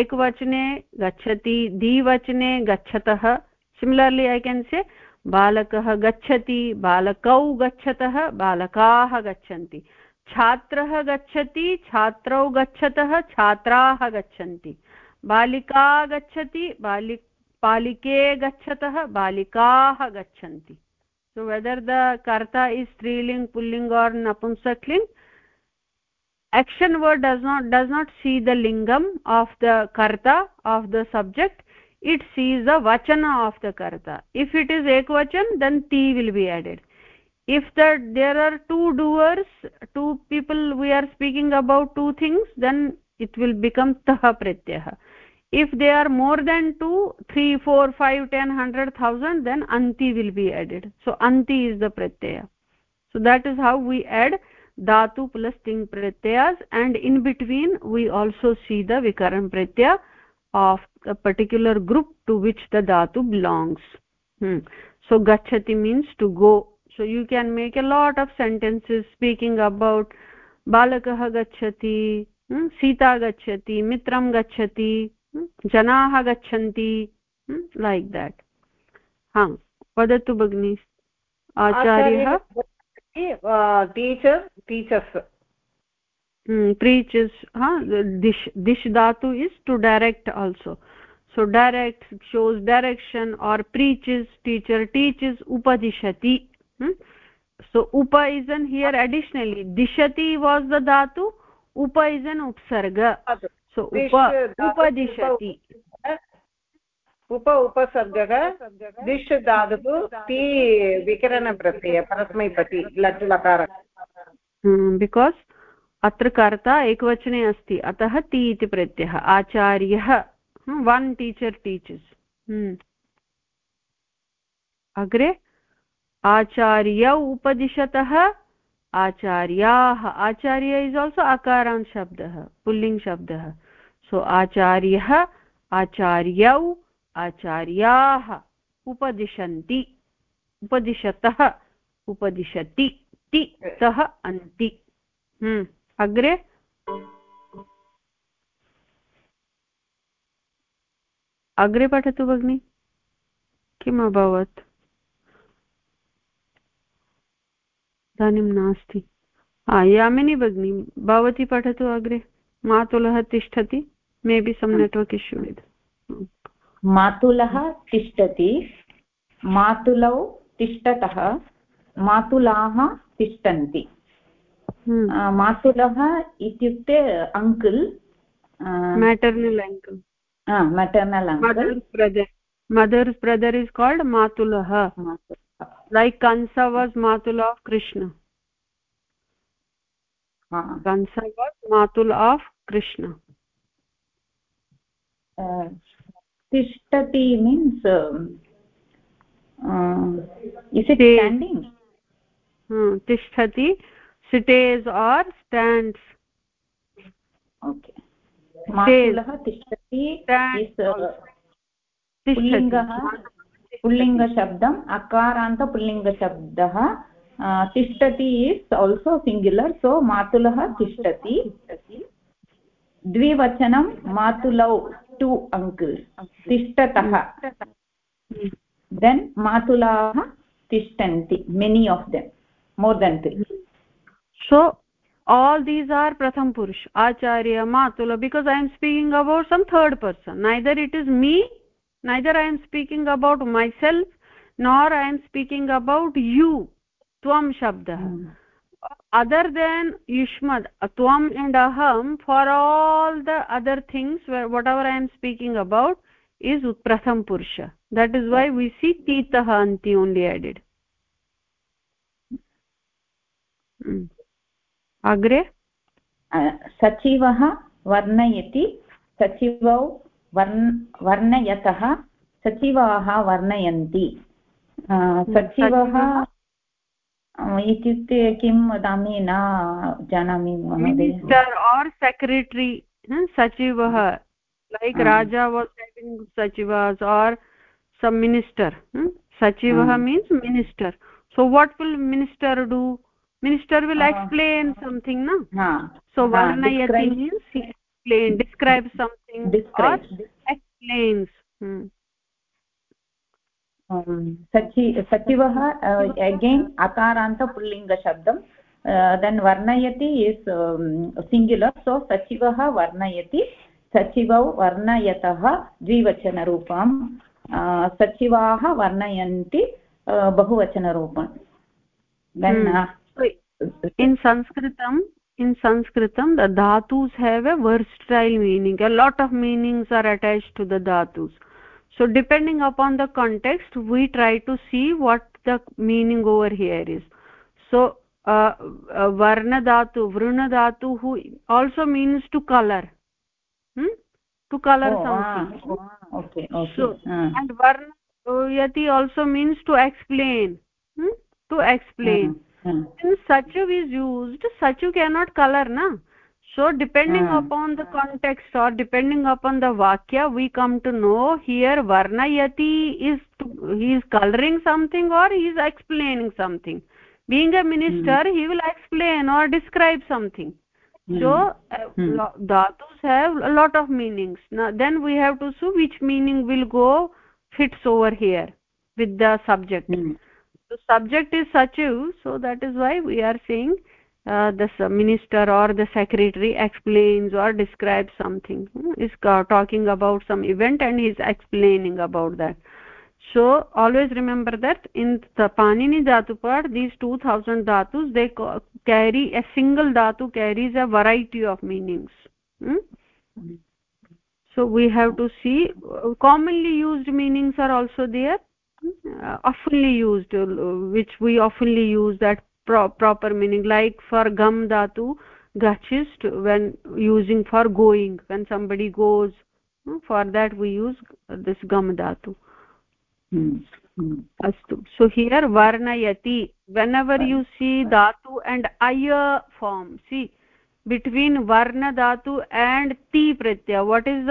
ekvachane gachati dvachane gachatah similarly i can say बालकः गच्छति, बालकौ गच्छतः, बालकाः गच्छन्ति। छात्रः गच्छति, छात्रौ गच्छतः, छात्राः गच्छन्ति। बालिका गच्छति, बालि बालिके गच्छतः, बालिकाः गच्छन्ति। सो वेदर् द कर्ता इस् स्त्रीलिङ्ग् पुल्लिङ्ग् or नपुंसक्लिङ्ग् action word does not does not see the लिङ्गम् of the कर्ता of the subject it sees the vachana of the karta. If it is ekvachan then ti will be added. If that there are two doers two people we are speaking about two things then it will become tah pratyah if they are more than two three four five ten hundred thousand then anti will be added. So anti is the pratyaya. So that is how we add dhatu plus ting pratyas and in between we also see the vikaran pratyaya of a particular group to which the dhatu belongs hmm. so gachati means to go so you can make a lot of sentences speaking about balakah gachati hmm? sita gachati mitram gachati hmm? janaah gachanti hmm? like that ha वदतु भगिनी आचार्यः teacher teachers preaches huh dish dish dhatu is to direct also so direct shows direction or preaches teacher teaches upadishati hmm? so upa is an here additionally dishati was the dhatu upa is an upsarga so upa upadishati उप उपसर्गः dish धातुः ति विकरणप्रत्यय परस्मैपति लट् लकार because अत्र कर्ता एकवचने अस्ति, अतः ति इति प्रत्ययः। आचार्यः वन् टीचर् टीचर्स् अग्रे, आचार्यौ उपदिशतः, आचार्याः, आचार्य इस् आल्सो अकारान् शब्दः पुल्लिङ्ग् शब्दः। सो आचार्यः, आचार्यौ, आचार्याः उपदिशन्ति, उपदिशतः, उपदिशति, ति, सः, अन्ति। अग्रे। अग्रे पठतु भगिनि। किम् अभवत्? इदानीं नास्ति। यामिनी भगिनी, भवती पठतु अग्रे। मातुलः तिष्ठति। मे बि सम् नेट्वर्क् इश्यू मातुलः तिष्ठति। मातुलौ तिष्ठतः। मातुलाः तिष्ठन्ति। मातुलः इत्युक्ते uncle maternal uncle maternal uncle brother mother's brother is called मातुलः like Kansa was मातुल of Krishna Kansa was मातुल of Krishna tishtati means uh, is it standing? Hmm tishtati sitays or stands. Okay. मातुलः तिष्ठति पुल्लिङ्गः पुल्लिङ्गशब्दम् अकारान्त पुल्लिङ्गशब्दः तिष्ठति इस् आल्सो सिङ्ग्युलर् सो मातुलः तिष्ठति द्विवचनं मातुलौ टु अङ्कल्स् तिष्ठतः देन् मातुलाः तिष्ठन्ति many of them more than three so all these are pratham purush acharya matula because i am speaking about some third person neither it is me neither i am speaking about myself nor i am speaking about you tvam shabdah mm. other than yushmad tvam and aham for all the other things where whatever i am speaking about is pratham purusha that is why we see titah anti only added अग्रे? सचिवः वर्णयति सचिवौ वर् वर्णयतः सचिवाः वर्णयन्ति। सचिवः इत्युक्ते किं वदामि न जानामि minister or secretary सचिवः like Raja was having सचिवास् आर् some minister सचिवः means minister. so what will minister do minister will uh, explain something no uh, so varnayati means explain describe something describe. explains hmm. सचि सचिवः again अकारान्तपुल्लिङ्गशब्दं then वर्णयति is singular so सचिवः वर्णयति सचिवौ वर्णयतः द्विवचनरूपं सचिवाः वर्णयन्ति बहुवचनरूपं then in sanskritam in sanskritam the dhatus have a versatile meaning a lot of meanings are attached to the dhatus so depending upon the context we try to see what the meaning over here is so uh, uh, varna dhatu vruna dhatu who also means to color hmm? to color oh, something ah, ah, okay okay so, ah. and varna yati also means to explain hmm? to explain hmm. Since sachu is used sachu cannot color na so depending hmm. upon the context or depending upon the vakya we come to know here varnayati is to, he is coloring something or he is explaining something being a minister hmm. he will explain or describe something hmm. so uh, hmm. dhatus have a lot of meanings now then we have to see which meaning will go fits over here with the subject hmm. The subject is sachiv so that is why we are saying uh, the minister or the secretary explains or describes something. Hmm, is talking about some event and he is explaining about that. So always remember that in the panini dhatu part these 2000 dhatus they carry a single dhatu carries a variety of meanings. Hmm? so we have to see uh, commonly used meanings are also there uh, oftenly used uh, which we oftenly use that pro proper meaning like for gam dhatu gachist when using for going when somebody goes uh, for that we use this gam dhatu. Hmm, hmm. Here so here वर्णयति whenever you see धातु and अय form सी between वर्ण धातु and ति प्रत्यय what is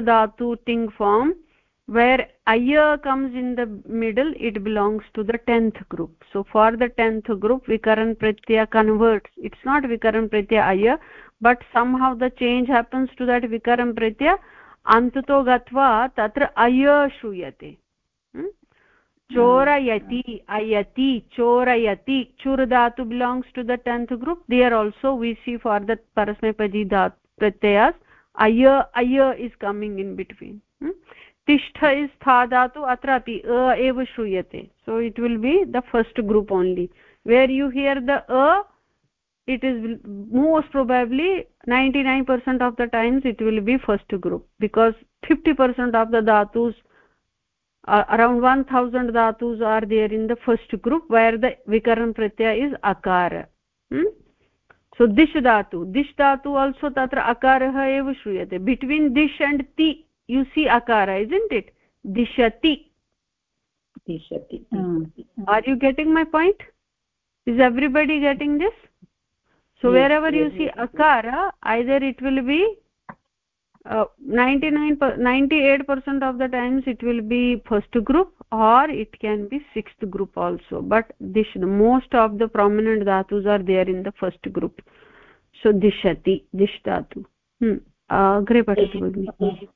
धातु टिङ्ग् form where अय comes in the middle it belongs to the tenth group so for the tenth group विकरन् प्रत्यय converts it's not विकरन् प्रत्यय अय but somehow the change happens to that विकरन् प्रत्य अन्ततो गत्वा तत्र अय श्रूयते श्रूयते चोरयति अयति चोरयति चुर् धातु belongs to the tenth group there also we see for the परस्मैपदी धा प्रत्ययास् अय अय इस् कमिङ्ग् इन् बिट्वीन् तिष्ठ इस् स्था धातु अत्रापि अ एव श्रूयते so it will be the first group only where you hear the a it is most probably 99% of the times it will be first group because 50% of the dhatus uh, around 1000 dhatus are there in the first group where the vikaran pratyaya is akara hmm? so dish dhatu dish dhatu also tatra akarah eva shruyate between dish and ti you see akara isn't it dishati dishati are you getting my point is everybody getting this so yes, wherever yes, you see yes, akara either it will be uh, 99 98% of the times it will be first group or it can be sixth group also. But this most of the prominent dhatus are there in the first group. So dishati dish dhatu hmm agre patatu bagini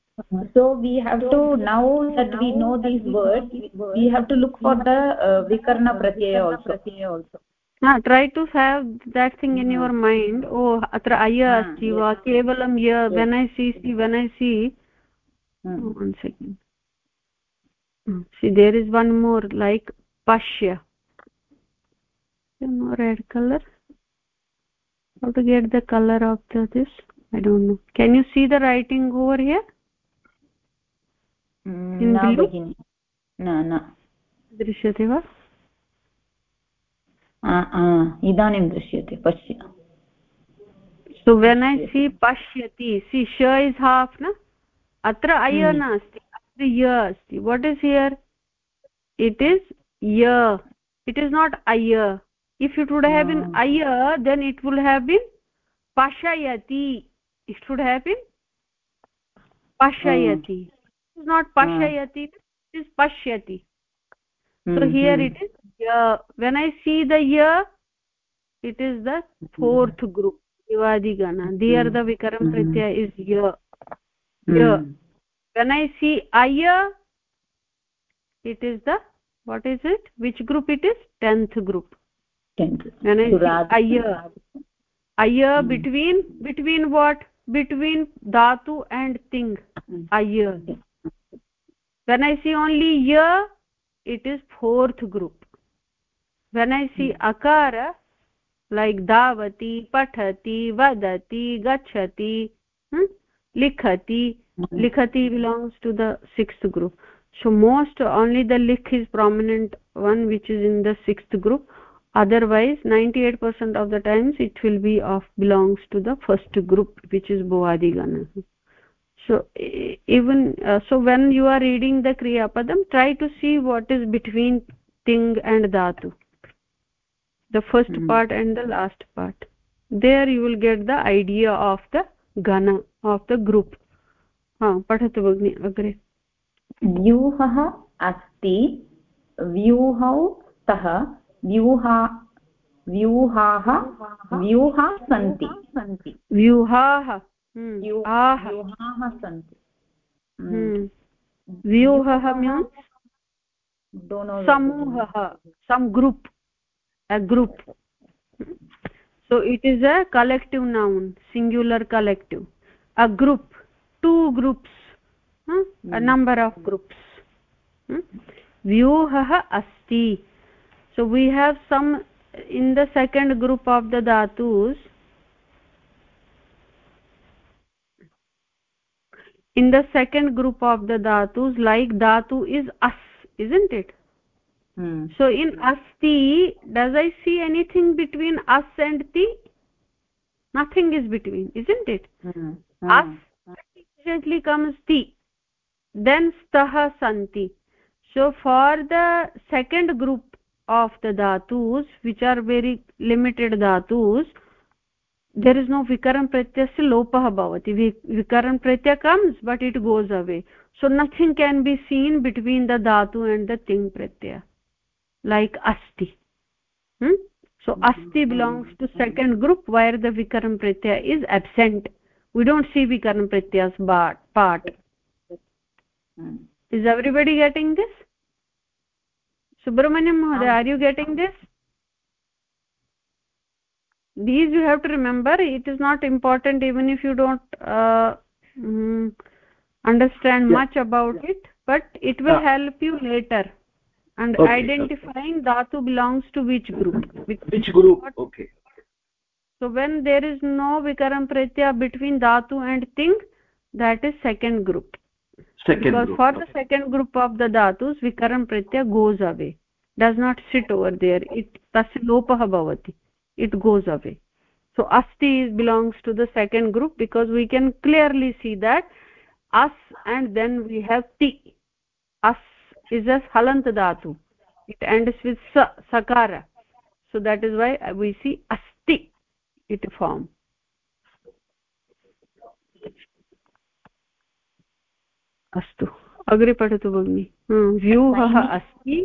so we have to now that we know these words we have to look for the uh, vikarna pratyaya also हा try to have that thing in your mind ओ अत्र अय अस्ति वा केवलं य when I see see when I see one second see there is one more like पश्य red colour how to get the color of the this i don't know can you see the writing over here mm, no begini no no दृश्यते वा इदानीं दृश्यते पश्य so when I सी पश्यति सी श is half न अत्र अय नास्ति अत्र य अस्ति what is here it is य इट् इस् नाट् अय if it would have been अय then it will have been पशयति it would have been पशयति नाट् पशयति पश्यति so here it is ya when i see the ya it is the hmm. fourth group divadi gana. There hmm. the vikaram hmm. pratyaya is ya ya when i see aya it is the what is it? Which group it is? 10th group. 10th when i see aya aya between between what? Between dhatu and thing aya when i see only ya it is fourth group when i see hmm. akara like davati pathati vadati gachati hmm? likhati hmm. likhati belongs to the sixth group so most only the likh is prominent one which is in the sixth group otherwise 98% of the times it will be of belongs to the first group which is bhavadi gana so even uh, so when you are reading the kriya padam try to see what is between ting and dhatu the first mm -hmm. part and the last part there you will get the idea of the gana of the group ha pathatu bagni agre व्यूहः अस्ति व्यूहौ स्तः व्यूहा व्यूहाः व्यूहाः सन्ति सन्ति व्यूहाः व्यूहाः सन्ति व्यूहः means समूहः some group a group. So it is a collective noun singular collective. A group two groups huh? a number of groups. Hmm? vyuhah asti. So we have some in the second group of the dhatus in the second group of the dhatus like dhatu is as isn't it hmm. so in asti does i see anything between us and ti nothing is between isn't it hmm. Hmm. as immediately comes ti then stah santi so for the second group of the dhatus which are very limited dhatus there is no vikaram pratyasya lopah bhavati vikaram pratyaya comes but it goes away so nothing can be seen between the dhatu and the ting pratyaya like asti. Hmm? so asti belongs to second group where the vikaram pratyaya is absent. We don't see vikaram pratyas part. Is everybody getting this? Subramanyam mohoday are you getting this? These you have to remember it is not important even if you don't uh, mm, understand yeah. much about it but it will yeah. help you later and okay, identifying dhatu belongs to which group? Which, which group? okay. So when there is no vikaram pratyaya between dhatu and thing that is second group. Second because group, for okay. the second group of the dhatus vikaram pratyaya goes away. Does not sit over there. It tasya lopah bhavati. It goes away. So asti belongs to the second group because we can clearly see that as and then we have ti. As is a halant dhatu it ends with sa sakara so that is why we see asti it form अस्तु अग्रे पठतु भगिनि व्यूहः अस्ति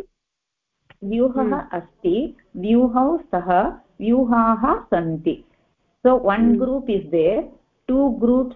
व्यूहः अस्ति व्यूहौ स्तः व्यूहाः सन्ति so one mm. group is there two groups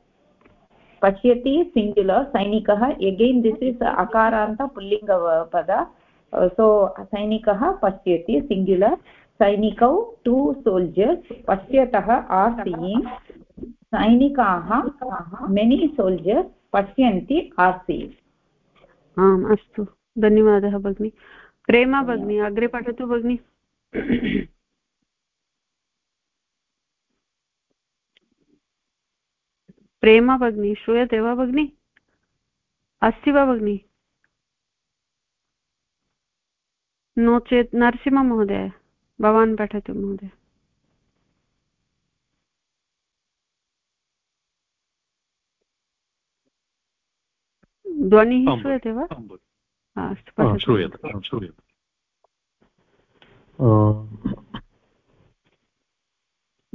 पश्यति सिङ्ग्युलर् सैनिकः। एगेन् दिस् इस् अकारान्त पुल्लिङ्गपद सो सैनिकः पश्यति सिङ्ग्युलर् सैनिकौ टु सोल्जर्स् पश्यतः आर् सीयिङ्ग् सैनिकाः मेनि सोल्जर्स् पश्यन्ति आर् सीयिङ्ग् आम् अस्तु। धन्यवादः भगिनि। प्रेमा भगिनी अग्रे पठतु भगिनि। प्रेमा भगिनी श्रूयते वा भगिनि? अस्ति वा भगिनि? नो चेत् नरसिंहमहोदय भवान् पठतु महोदय। ध्वनिः श्रूयते वा? अस्तु श्रूयते श्रूयते।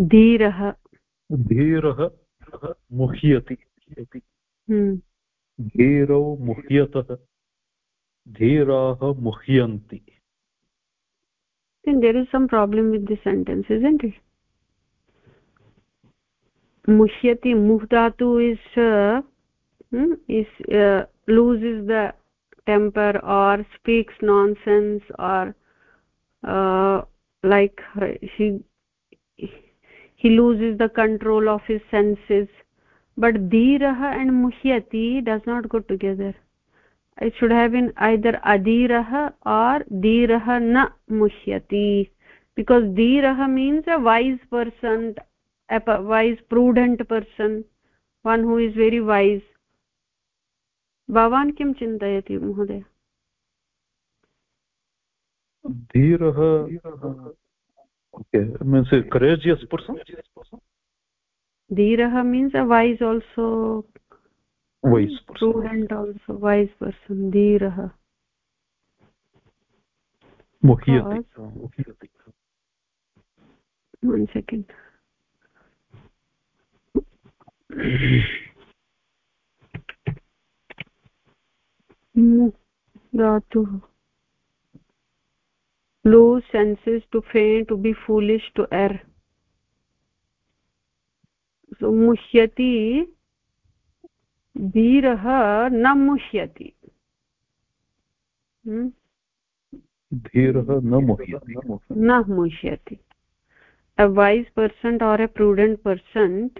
धीरः। धीरः धीरः मुह्यति इति धीरौ मुह्यतः धीराः मुह्यन्ति। There is some problem with this sentence is इण्ट् मुह्यति मुह् धातु is is lose is the temper or speaks nonsense or like he loses the control of his senses but dhirah and muhyati does not go together it should have been either adhirah or dhirah na muhyati because dhirah means a wise person a wise prudent person one who is very wise भवान् किं चिन्तयति महोदय धीरः okay means a courageous person dhirah means a wise also wise person. prudent also wise person dhirah muhyati one second dhatuh lose senses to faint to be foolish to err so मुह्यति धीरः न मुह्यति धीरः न मुह्यति न मुह्यति a wise person or a prudent person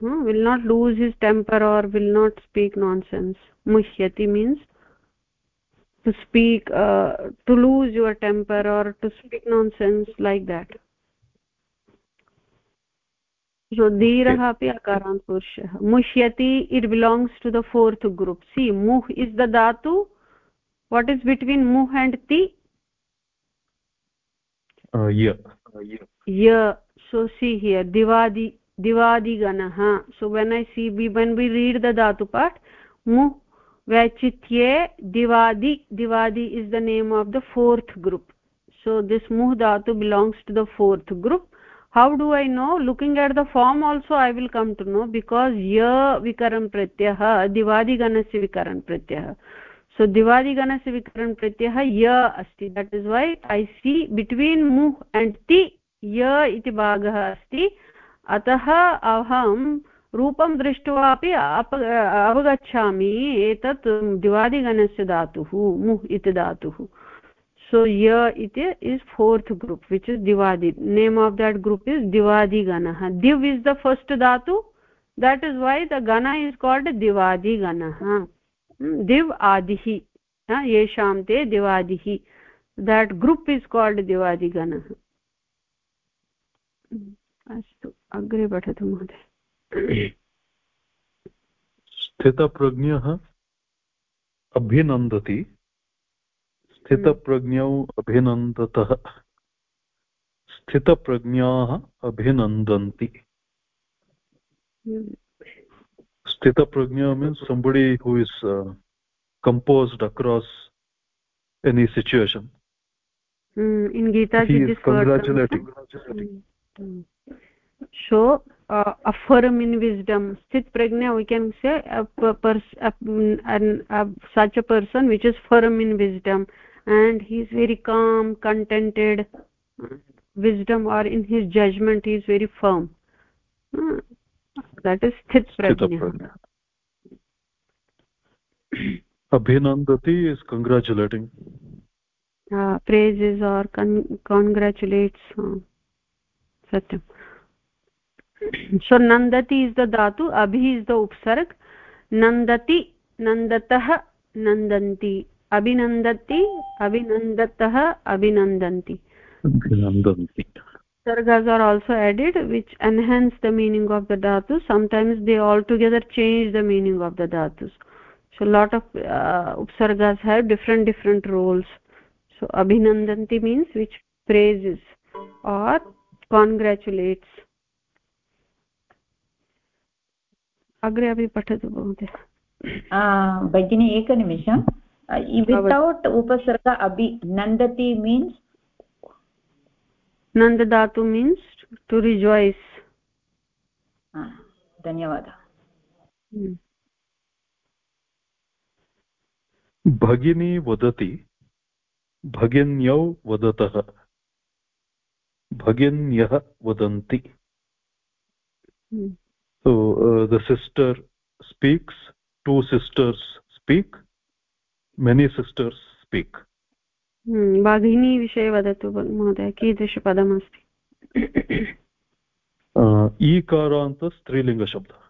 hmm, will not lose his temper or will not speak nonsense muhyati means to speak uh, to lose your temper or to speak nonsense like that so dhirah api akarant purushah mushyati it belongs to the fourth group see muh is the dhatu what is between muh and ti uh, yeah yeah so see here divadi divadi ganah so when i see when we read the dhatu part muh vachitye divadi divadi is the name of the fourth group so this muh dhatu belongs to the fourth group how do i know looking at the form also i will come to know because ya vikaram pratyah divadi ganasya vikaran pratyah so divadi ganasya vikaran pratyah ya asti that is why i see between mu and ti ya iti bhagah asti अतः अहं रूपं दृष्ट्वा अपि अवगच्छामि एतत् दिवादिगणस्य धातुः मुह् इति धातुः। सो य इति is fourth group which is दिवादि name of that group is दिवादिगणः। दिव् इस् द फस्ट् धातु देट् इस् वै द गण इस् काल्ड् दिवादिगणः। दिव् आदिः येषां ते दिवादिः देट् ग्रूप् इस् काल्ड् दिवादिगणः। अस्तु, अग्रे पठतु महोदय। स्थितप्रज्ञः अभिनन्दति। स्थितप्रज्ञौ अभिनन्दतः। स्थितप्रज्ञाः अभिनन्दन्ति। स्थितप्रज्ञा means somebody who is composed across any situation Mm, in Gita, uh, a firm in wisdom. Sthit prajna we can say a, a, a, a, such a person which is firm in wisdom. And he is very calm contented. Wisdom or in his judgment he is very firm. That is sthit prajna abhinandati is congratulating. Uh, praises or con congratulates uh, satyam so nandati is the dhatu abhi is the upsarg nandati nandatah nandanti अभिनन्दति अभिनन्दतः अभिनन्दन्ति अभिनन्दन्ति sargas are also added which enhance the meaning of the dhatus sometimes they altogether change the meaning of the dhatus so a lot of uh, upsargas have different different roles so abhinandanti means which praises or congratulates अग्रे अपि पठतु महोदय भगिनी एकनिमिषम् without upasarga abhi nandati means nandadatu means to rejoice धन्यवादः भगिनी वदति भगिन्यौ वदतः भगिन्यः वदन्ति so uh, the sister speaks two sisters speak many sisters speak. भगिनी विषये वदतु महोदय कीदृशपदमस्ति ईकारान्त स्त्रीलिङ्गशब्दः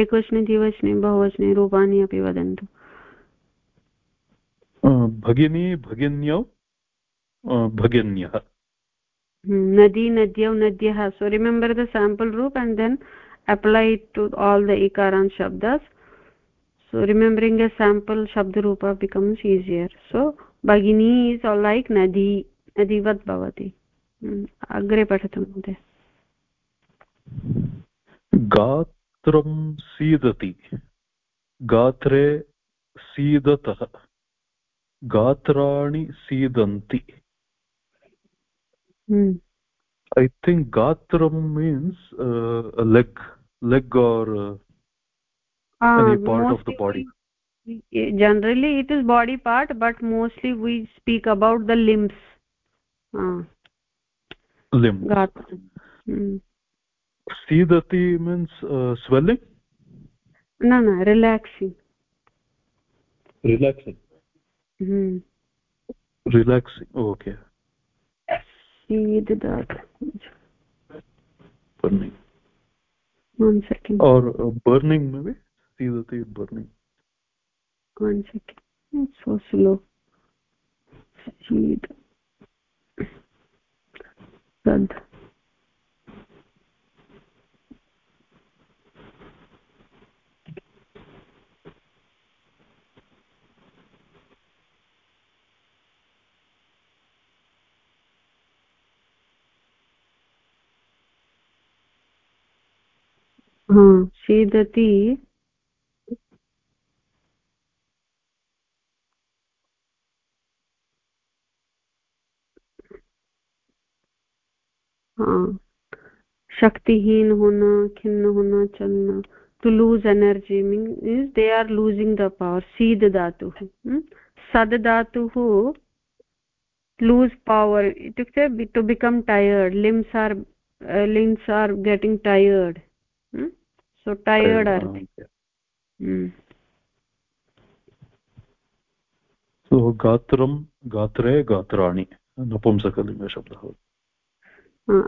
एकवचने द्विवचने बहुवचने रूपाणि अपि वदन्तु भगिनी भगिन्यौ भगिन्यः हम्म, नदी नद्यौ नद्यः so remember the sample root and then apply it to all the ikaran shabdas so remembering a sample shabd rupa becomes easier so bagini is all like nadi nadivat bhavati अग्रे पठतु महोदय गात्रं सीदति गात्रे सीदतः गात्राणि सीदन्ति Hmm. I think Gatram means uh, a leg, leg or uh, uh, any part of the body. Generally, it is body part, but mostly we speak about the limbs. Ah. Hmm. Uh, Limb. Gatram. Mm. Means swelling? No, no, relaxing. Relaxing. Hmm. Relaxing, okay. Oh, okay sidat burning one second or uh, burning maybe sidati burning one second it's so slow Sid. तद् सीदति। शक्तिहीन होना खिन्न होना चलना। To lose energy means they are losing the power seed धातुः सद धातुः lose power इत्युक्ते to become tired limbs are limbs are getting tired so tired they? Hmm. so gatram gatre gatrani नपुंसकलिङ्गशब्दः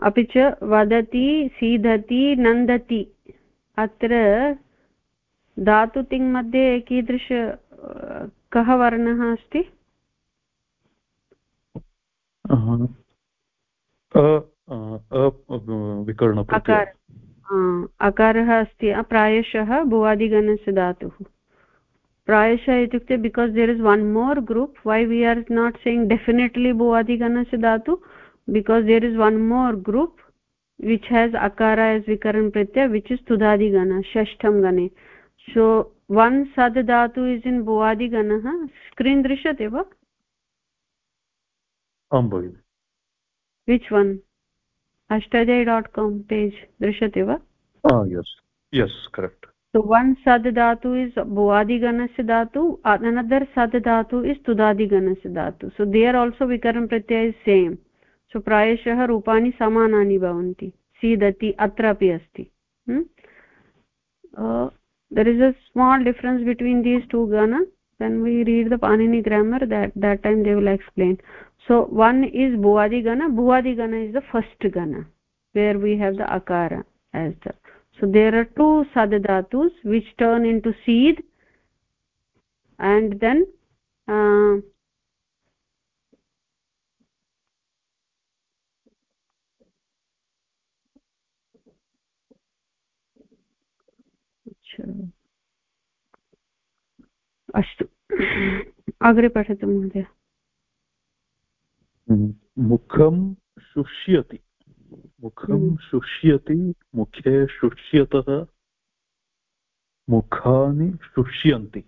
अपि च वदति सीदति नन्दति अत्र धातुतिङ् मध्ये कीदृश कः वर्णः अस्ति अकार अकारः अस्ति प्रायशः भुवादिगणस्य धातुः। प्रायशः इत्युक्ते because there is one more group why we are not saying definitely भुवादिगणस्य धातु? Because there is one more group which has अकार एस् विकरन् प्रत्यय विच् इस् तुधादिगण षष्ठं गणे सो वन् सद् धातु इस् इन् भुवादिगणः स्क्रीन् दृश्यते वा which one Ashtajay dot com page दृश्यते वा? तो वन् सद् धातु इस् भुवादिगणस्य धातु अनदर् सद् धातु इस् तुदादिगणस्य धातु. सो दे आर् आल्सो विकरणप्रत्यय सेम् सो प्रायशः रूपाणि समानानि भवन्ति. सीदति अत्रापि अस्ति. There is a small difference between these two गण then we read the Panini grammar that that time they will explain so one is bhuadi gana bhuadi gana is the first gana where we have the akara as the so there are two sadhatus which turn into seed and then uh, अस्तु अग्रे पठतु महोदय मुखं शुष्यति। मुखं शुष्यति मुखे शुष्यतः मुखानि शुष्यन्ति।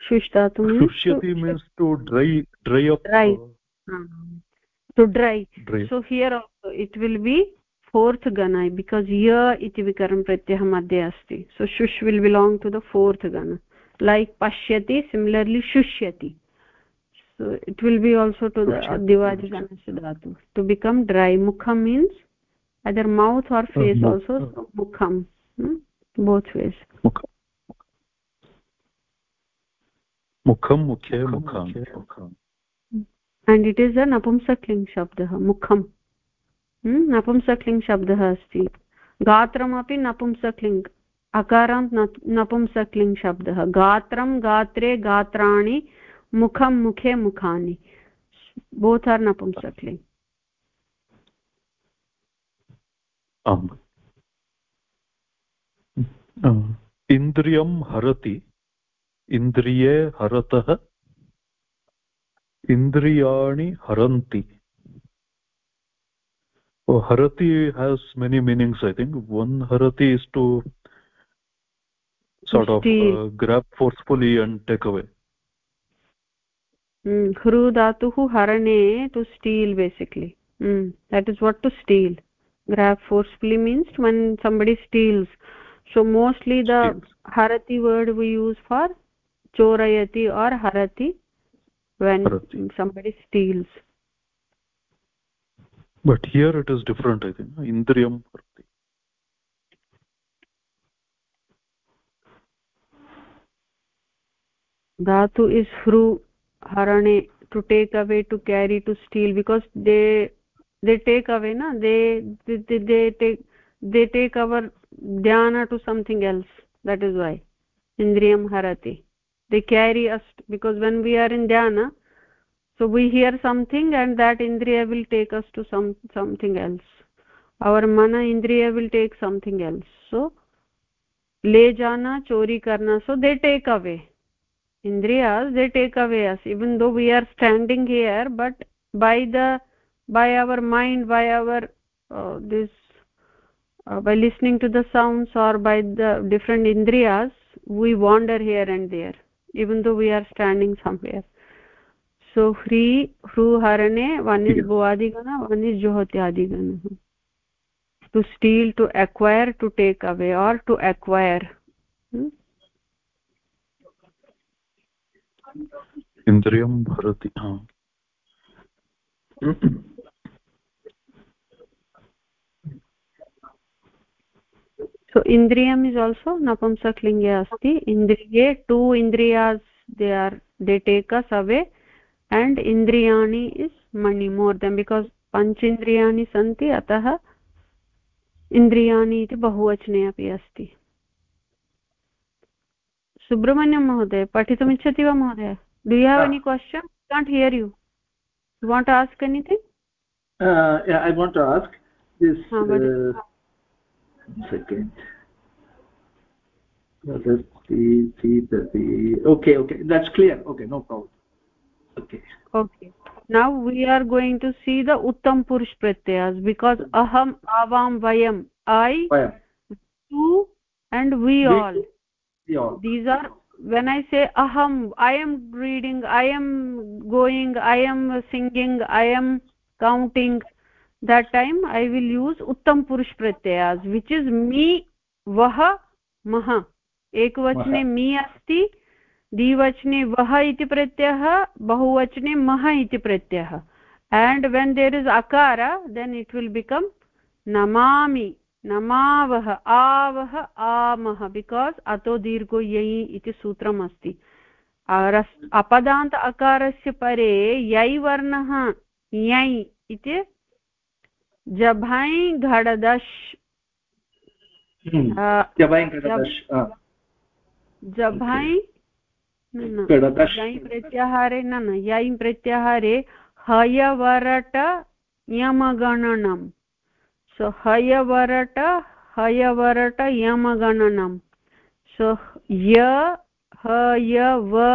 शुष्यति means to dry dry up dry so here it will be fourth गणाय because य इति विकरं प्रत्ययः मध्ये अस्ति so शुष् will belong to the fourth gun like पश्यति सिमिलर्ली शुष्यति so it will be also to the divadi ganasya dhatu to become dry mukham means either mouth or face uh, also so mukham hmm? both ways mukham mukhe mukham and it is a napumsakling shabdah mukham hmm? नपुंसक्लिङ्ग् शब्दः अस्ति गात्रमपि नपुंसक्लिङ्ग् अकारान्त् नपुंसक्लिङ्ग् शब्दः गात्रं गात्रे गात्राणि मुखं मुखे मुखानि। Both आर् नपुंसकलिङ्ग् इन्द्रियं हरति। इन्द्रिये हरतः। इन्द्रियाणि हरन्ति। हरति has many meanings I think one हरति is to sort of grab forcefully and take away mm dhatuh harane to steal basically mm that is what to steal grab forcefully means when somebody steals so mostly the steals. harati word we use for chorayati or harati when harati. somebody steals but here it is different i think indriyam harati dhatu is hru harane to take away to carry to steal because they they take away na they they, they, take they take our dhyana to something else that is why indriyam harati they carry us because when we are in dhyana so we hear something and that indriya will take us to some something else our mana indriya will take something else so le jana chori karna so they take away indriyas they take away us even though we are standing here but by the by our mind by our uh, this uh, by listening to the sounds or by the different indriyas we wander here and there even though we are standing somewhere so ह्री ह्रू harane one is bhuadigana one is johotyadigana to steal to acquire to take away or to acquire hmm? इन्द्रियं भरति सो इन्द्रियम् is also नपुंसकलिङ्गे अस्ति। इन्द्रिये two इन्द्रियास् they are they takes away and इन्द्रियाणि is many more because because पञ्चेन्द्रियाणि सन्ति, अतः इन्द्रियाणि बहुवचने अपि सुब्रह्मण्यं महोदय पठितुमिच्छति वा महोदय do you have any question can't hear you you want to ask anything I want to ask this uh, second okay okay that's clear okay no problem okay okay now we are going to see the uttam purush pratyayas because aham avam vayam i tu and we, we all we all These are when i say aham i am reading i am going i am singing i am counting that time i will use uttam purush pratyayas which is me vah mah ekvachane me asti द्विवचने वः इति प्रत्ययः बहुवचने मः इति प्रत्ययः and when there is akara then it will become namami namavah avah amah because ato dirgo yai iti sutram asti अपदान्त अकारस्य परे यै वर्णः यै इति जभै घडदश् जभै यै प्रत्याहारे न न यै प्रत्याहारे हयवरट यमगणनम्। सो हयवरट हयवरट यमगणनम् सो य हय व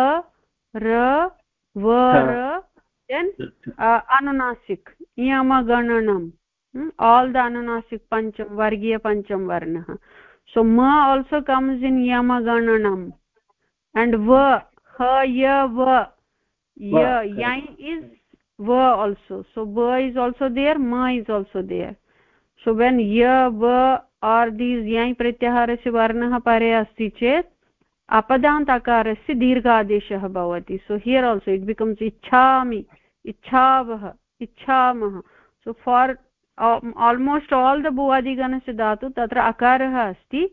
र व र देन् अनुनासिक यमगणनम् all the anunasik pancham vargiya pancham varnah so ma also comes in yamagananam and va ha ya va ya yai is va also so va is also there ma is also there so when य व are these यञ् प्रत्याहारस्य वर्णः परे अस्ति चेत् अपदान्ताकारस्य दीर्घादेशः भवति so here also it becomes इच्छामि इच्छावः इच्छामः so far almost all the भुवादिगणस्य दातु तत्र अकारः अस्ति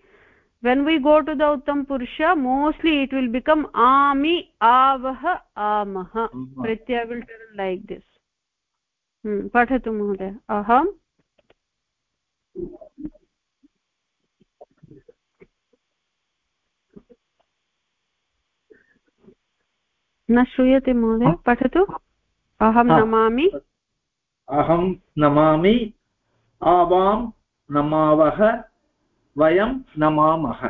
when we go to the उत्तम पुरुष मोस्ट्लि इट् विल् बिकम् आमि आवः आमः प्रत्यय विल् टर्न् लैक् दिस् पठतु महोदय अहम् न श्रूयते महोदय पठतु? अहं नमामि। अहं नमामि आवां नमावः वयं नमामः।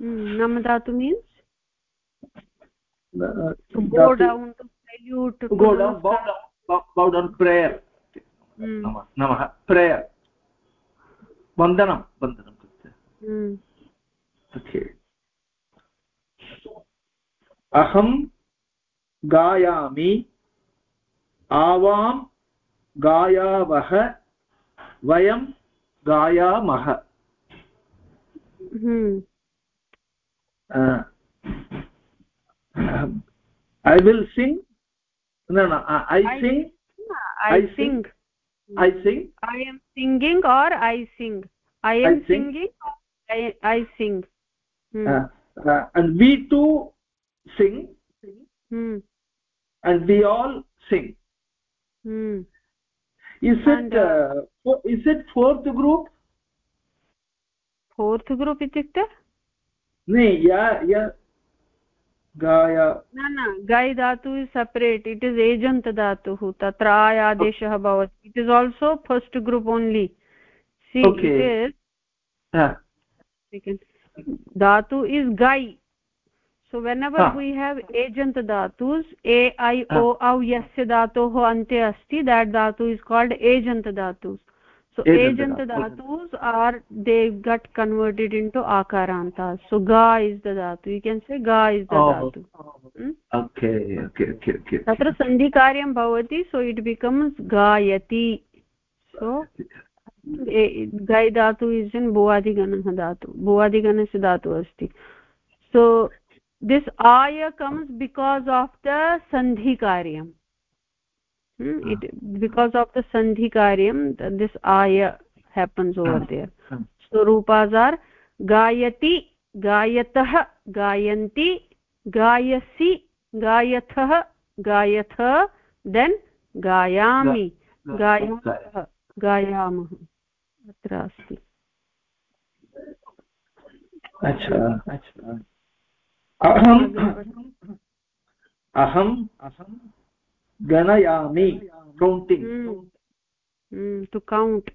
हम्म, नम दातु मीन्स् हम्म। प्रेयर् नमः प्रेयर् वन्दनं वन्दनं कृत्य अहं गायामि आवां गायावः वयं गायामः। ऐ विल् सिङ्ग् न I sing I sing I sing I am singing or i sing i am I sing. singing I, I sing hmm. uh, uh, and we too sing hmm. and we all sing hmm. is and, it uh, is it fourth group fourth group itukte ne yeah yeah न गै धातु is separate it is एजन्तदातुः तत्र आय आदेशः भवति। It is also first group only धातु is गै so whenever we have एजन्त धातुस् ए ऐ ओ औ यस्य धातोः अन्ते अस्ति देट् धातु इस् काल्ड् एजन्त धातुस् so agent dhatus are they got converted into akarantas so ga is the dhatu you can say ga is the oh. dhatu hmm? okay okay okay okay tatra sandhi karyam bhavati so it becomes gayati so gai dhatu is in bhuadiganah dhatu bhuadiganasya dhatu asti so this aya comes because of the sandhi karyam hmm? It because of the sandhi karyam this aya happens over there so rupas are gayati gayatah gayanti gayasi gayathah gayatha then gayami gayamah gayamah अत्र अस्ति अच्छा अच्छा अहम् अहम् अहं गणयामि counting to count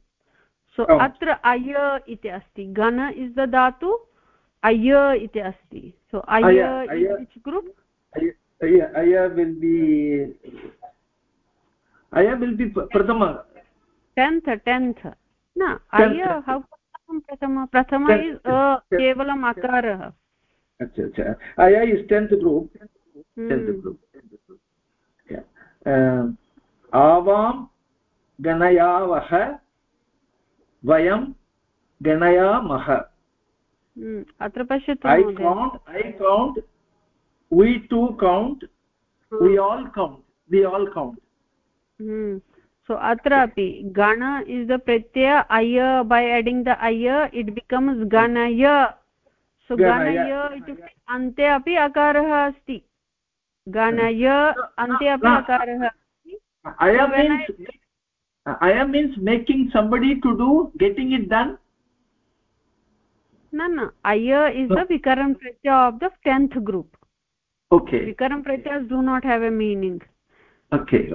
so अत्र अय इति अस्ति। गण इस् द धातु अय इति अस्ति। सो अय इस् ग्रूप् अय। विल् बि अय विल् बि प्रथम। टेन्त् टेन्त् न अय हौ प्रथम? प्रथम इस् केवलम् अकारः। अच्छा अच्छा। अय is tenth group tenth group आवां गणयावः वयं गणयामः अत्र पश्यतु I count I count we two count we all count we all count so अत्रापि गण इस् द प्रत्यय अय बै एडिङ्ग् द अय इट् बिकम्स् गणय सो गणय इत्युक्ते अन्ते अपि अकारः अस्ति गणय अन्ते अपि अकारः अयं मीन्स् अयं means making somebody to do getting it done न न अय is the विकरम् Pratyaya of the tenth group okay विकरम् प्रत्ययस् do not have a meaning okay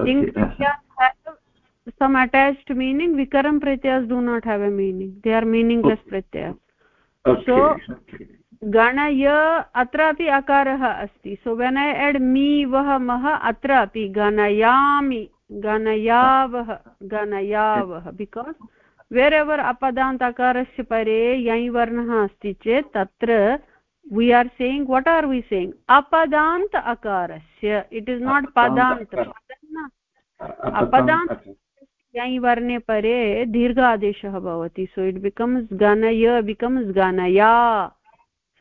some attached meaning vikaram pratyas do not have a meaning they are meaningless okay. pratyas okay. so okay. गणय अत्रापि अकारः अस्ति। So when I add मी वः मः अत्रापि गणयामि। गणयावः गणयावः। Because वेर् ever अपदान्त अकारस्य परे यञ् वर्णः अस्ति चेत् तत्र we are saying what are we saying अपदान्त अकारस्य। इट् इस् नाट् पदान्त। अपदान्त यञ् वर्णे परे दीर्घ आदेशः भवति। सो इट् बिकम्स् गणय बिकम्स् गणया।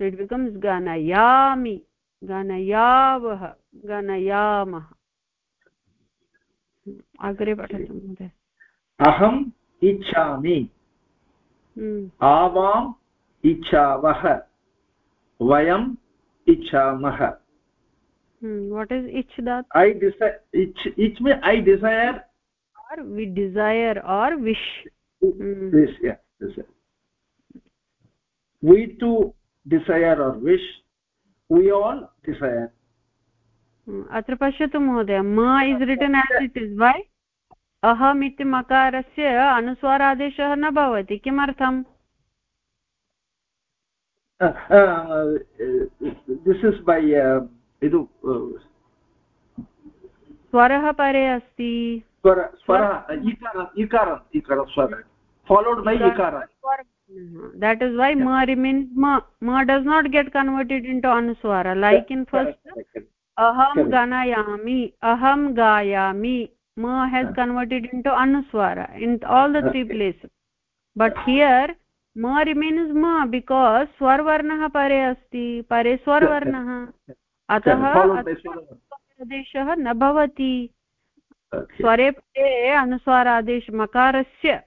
So it becomes ganayami ganayavah ganayamah अग्रे पठतु महोदय अहम् इच्छामि आवाम् इच्छावः वयम् इच्छामः i desire ich ich means i desire or we desire or wish mm. this yeah this we too desire or wish we all desire. अत्र पश्यतु महोदय म is written as it is why अहम् इति मकारस्य अनुस्वारादेशः न भवति किमर्थम्? दिस् इस् बै इदु स्वरः परे अस्ति। followed by ikara that is why yeah. ma remains ma ma does not get converted into anuswara like yeah. in first yeah. aham ganayami aham gayami ma has yeah. converted into anuswara in all the three places but here ma remains ma because swar varnah pare asti pare swar varnah अतः आदेशः न भवति स्वरे परे अनुस्वारादेश मकारस्य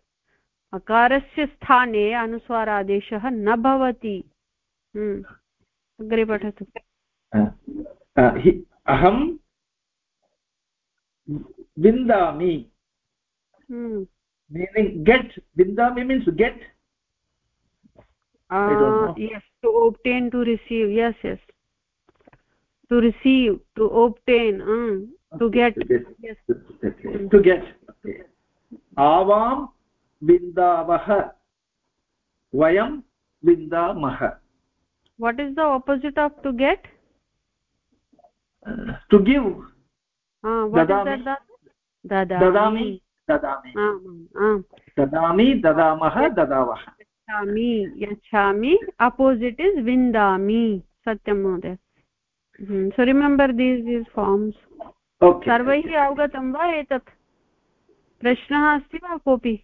अकारस्य स्थाने अनुस्वारादेशः न भवति। हम्म, अग्रे पठतु। अहं विन्दामि। हम्म। Get विन्दामि means get to obtain to आवां बिन्दावः वयं is the opposite of to get to give ददामि। ददामि। ददामः ah, ah, ah. ददावः यच्छामि यच्छामि। अपोजिट् इस् विन्दामि। सत्यं महोदय। So remember these is forms सर्वैः अवगतं वा एतत्? प्रश्नः अस्ति वा कोऽपि?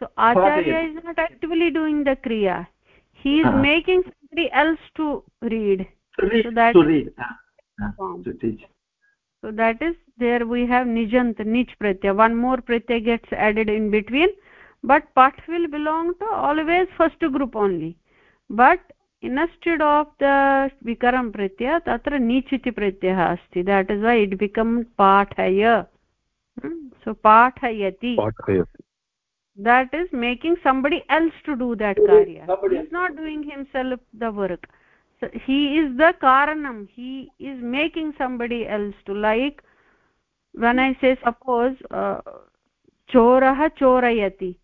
so acharya is not actively doing the kriya he is uh -huh. making somebody else to read, read so that to read uh -huh. to teach so that is there we have nijant nich pratyay one more pratyay gets added in between but path will belong to always first group only but instead of the vikaram pratyaya tatra nich iti pratyah asti that is why it becomes pathaya hmm? so pathayati pathayati that is making somebody else to do that karya. he is not doing himself the work. So he is the karanam. He is making somebody else to like. When i say suppose uh, chorah chorayati.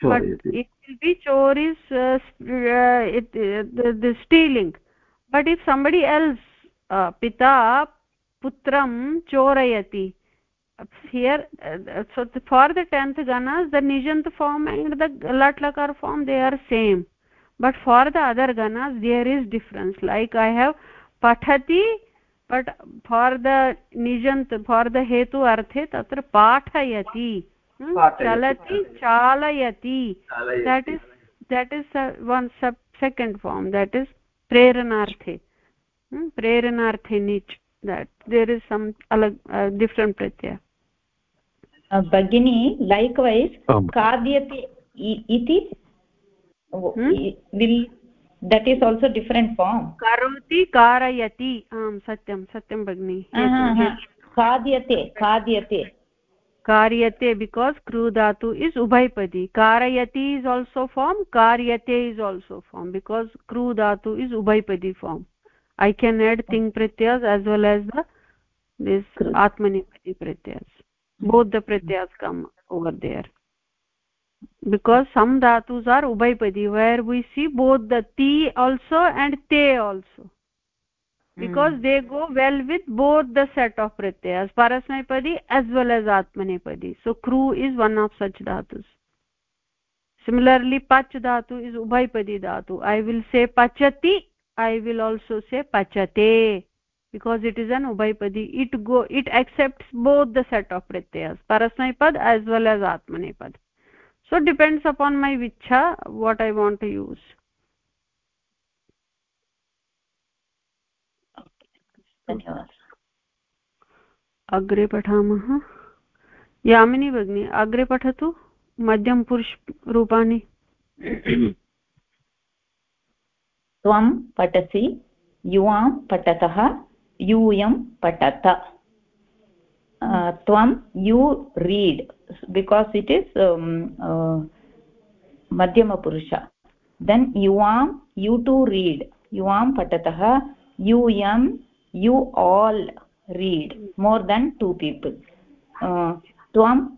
But it will be chor is uh, uh, it, uh, the, the stealing. But if somebody else uh, pita putram chorayati here uh, so the, for the 10th ganas the nijant form and the lat lakar form they are same but for the other ganas there is difference like i have pathati but for the nijant for the hetu arthe tatra pathayati chalati chalayati that is that is uh, one sub second form that is preranarthe hmm? preranarthe nich that there is some alag, uh, different pratyaya भगिनी likewise खाद्यते इति will that is also different form करोति कारयति आम् सत्यं सत्यं भगिनि खाद्यते खाद्यते। कार्यते बिकास् क्रू धातु इस् उभयपदी कारयति इस् आल्सो फार्म् कार्यते इस् आल्सो फार्म् बिकास् क्रू धातु is उभयपदी form I can add thing प्रत्ययस् as well as the this आत्मनेपदी प्रत्ययस् both the pratyas come over there because some dhatus are ubhaypadi where we see both the ti also and te also because mm. they go well with both the set of pratyas parasmaypadi as well as atmanepadi so kru is one of such dhatus similarly pach dhatu is ubhaypadi dhatu i will say pachati i will also say pachate because it is an ubhaypadi it go it accepts both the set of pratyas parasmaypad as well as atmanepad so depends upon my vichha what i want to use अग्रे पठामः यामिनी भगिनी अग्रे पठतु मध्यम पुरुष रूपाणि त्वं पठसि युवां पठतः यूयं पठत। त्वं you read, because it is मध्यमपुरुष। Then युवां, यु टु रीड्, युवां पठतः, यूयं, you all read, more than two people. त्वम्